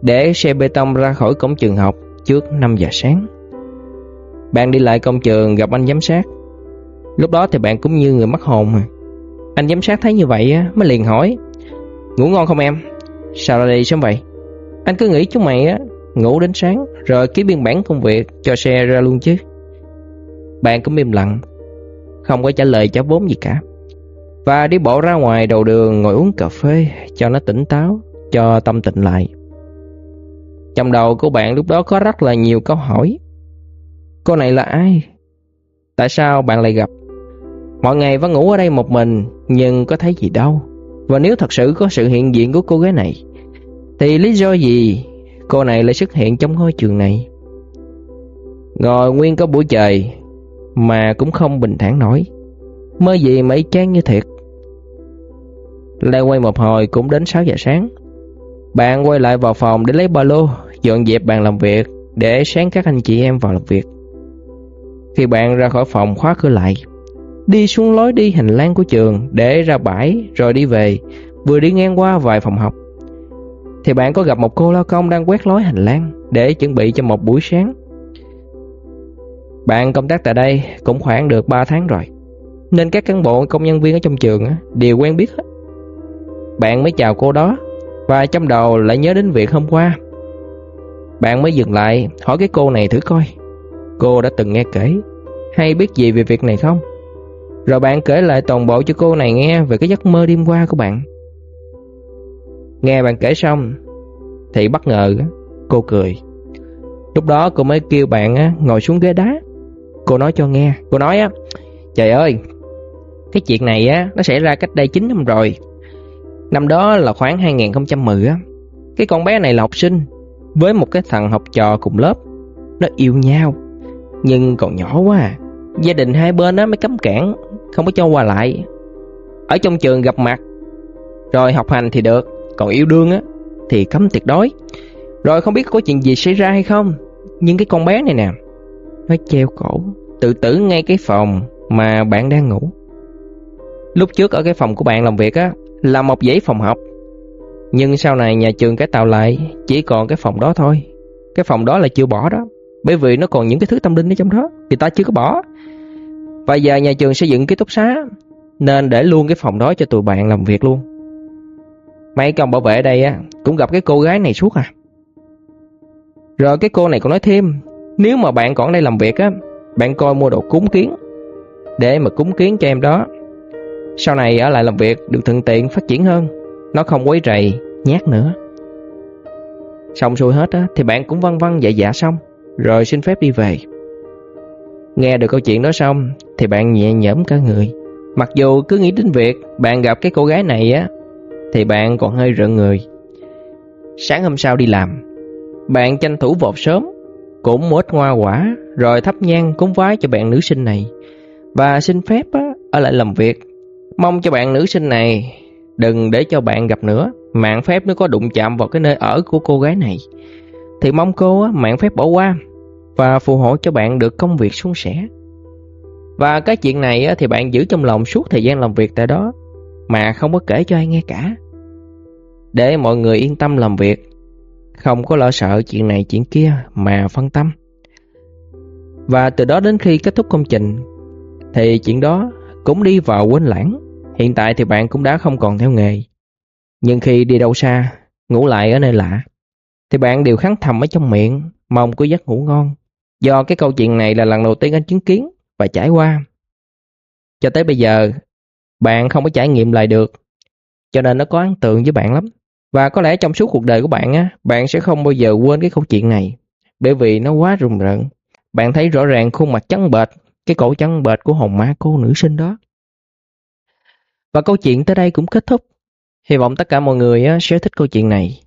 [SPEAKER 2] để xe bê tông ra khỏi cổng trường học trước 5 giờ sáng. Bạn đi lại công trường gặp anh giám sát. Lúc đó thì bạn cũng như người mất hồn mà. Anh giám sát thấy như vậy mới liền hỏi Ngủ ngon không em? Sao ra đây sớm vậy? Anh cứ nghĩ chúng mày á ngủ đến sáng rồi ký biên bản công việc cho xe ra luôn chứ. Bạn cũng im lặng, không có trả lời cháu vốn gì cả. Và đi bộ ra ngoài đầu đường ngồi uống cà phê cho nó tỉnh táo, cho tâm tịnh lại. Trong đầu của bạn lúc đó có rất là nhiều câu hỏi. Cô này là ai? Tại sao bạn lại gặp? Mọi ngày vẫn ngủ ở đây một mình nhưng có thấy gì đâu. Và nếu thật sự có sự hiện diện của cô gái này thì lý do gì cô này lại xuất hiện trong ngôi trường này? Ngồi nguyên có buổi trời mà cũng không bình thản nổi. Mơ gì mấy chán như thiệt. Lại quay một hồi cũng đến 6 giờ sáng. Bạn quay lại vào phòng để lấy ba lô, dọn dẹp bàn làm việc để sáng các anh chị em vào làm việc. Khi bạn ra khỏi phòng khóa cửa lại, đi xuống lối đi hành lang của trường để ra bãi rồi đi về, vừa đi ngang qua vài phòng học. Thì bạn có gặp một cô lao công đang quét lối hành lang để chuẩn bị cho một buổi sáng. Bạn công tác tại đây cũng khoảng được 3 tháng rồi, nên các cán bộ công nhân viên ở trong trường đều quen biết hết. Bạn mới chào cô đó và trong đầu lại nhớ đến việc hôm qua. Bạn mới dừng lại hỏi cái cô này thử coi. Cô đã từng nghe kể hay biết gì về việc này không? Rồi bạn kể lại toàn bộ cho cô này nghe về cái giấc mơ đêm qua của bạn. Nghe bạn kể xong thì bất ngờ cô cười. Lúc đó cô mới kêu bạn ngồi xuống ghế đá. Cô nói cho nghe, cô nói á, trời ơi, cái chuyện này á nó xảy ra cách đây 9 năm rồi. Năm đó là khoảng 2010 á. Cái con bé này là học sinh với một cái thằng học trò cùng lớp. Nó yêu nhau nhưng còn nhỏ quá à. Gia đình hai bên á mới cấm cản không có cho qua lại. Ở trong trường gặp mặt, rồi học hành thì được, còn yêu đương á thì cấm tuyệt đối. Rồi không biết có chuyện gì xảy ra hay không, nhưng cái con bé này nè, nó treo cổ, tự tử ngay cái phòng mà bạn đang ngủ. Lúc trước ở cái phòng của bạn làm việc á là một dãy phòng học. Nhưng sau này nhà trường cải tạo lại chỉ còn cái phòng đó thôi. Cái phòng đó là chưa bỏ đó, bởi vì nó còn những cái thứ tâm linh ở trong đó, thì ta chưa có bỏ. Và giờ nhà trường xây dựng ký túc xá Nên để luôn cái phòng đó cho tụi bạn làm việc luôn Mấy công bảo vệ ở đây á Cũng gặp cái cô gái này suốt à Rồi cái cô này còn nói thêm nếu mà bạn còn đây làm việc á Bạn coi mua đồ cúng kiến Để mà cúng kiến cho em đó. Sau này ở lại làm việc Được thuận tiện phát triển hơn Nó không quấy rầy, nhát nữa. Xong xuôi hết á Thì bạn cũng văng văng dạ dạ xong Rồi xin phép đi về. Nghe được câu chuyện đó xong Thì bạn nhẹ nhõm cả người. Mặc dù cứ nghĩ đến việc Bạn gặp cái cô gái này á Thì bạn còn hơi rợn người. Sáng hôm sau đi làm Bạn tranh thủ vọt sớm. Cũng một ít hoa quả Rồi thắp nhang cúng vái cho bạn nữ sinh này. Và xin phép á, ở lại làm việc. Mong cho bạn nữ sinh này Đừng để cho bạn gặp nữa. Mạng phép nếu có đụng chạm vào cái nơi ở của cô gái này Thì mong cô á, mạng phép bỏ qua Và phù hộ cho bạn được công việc suôn sẻ. Và cái chuyện này á, thì bạn giữ trong lòng suốt thời gian làm việc tại đó Mà không có kể cho ai nghe cả. Để mọi người yên tâm làm việc không có lo sợ chuyện này chuyện kia mà phân tâm Và từ đó đến khi kết thúc công trình Thì chuyện đó cũng đi vào quên lãng Hiện tại thì bạn cũng đã không còn theo nghề nhưng khi đi đâu xa, ngủ lại ở nơi lạ, thì bạn đều kháng thầm ở trong miệng, mong có giấc ngủ ngon. Do cái câu chuyện này là lần đầu tiên anh chứng kiến và trải qua. Cho tới bây giờ, bạn không có trải nghiệm lại được, cho nên nó có ấn tượng với bạn lắm. Và có lẽ trong suốt cuộc đời của bạn á, bạn sẽ không bao giờ quên cái câu chuyện này, bởi vì nó quá rùng rợn. Bạn thấy rõ ràng khuôn mặt trắng bệch, cái cổ trắng bệch của hồn ma cô nữ sinh đó. Và câu chuyện tới đây cũng kết thúc. Hy vọng tất cả mọi người á sẽ thích câu chuyện này.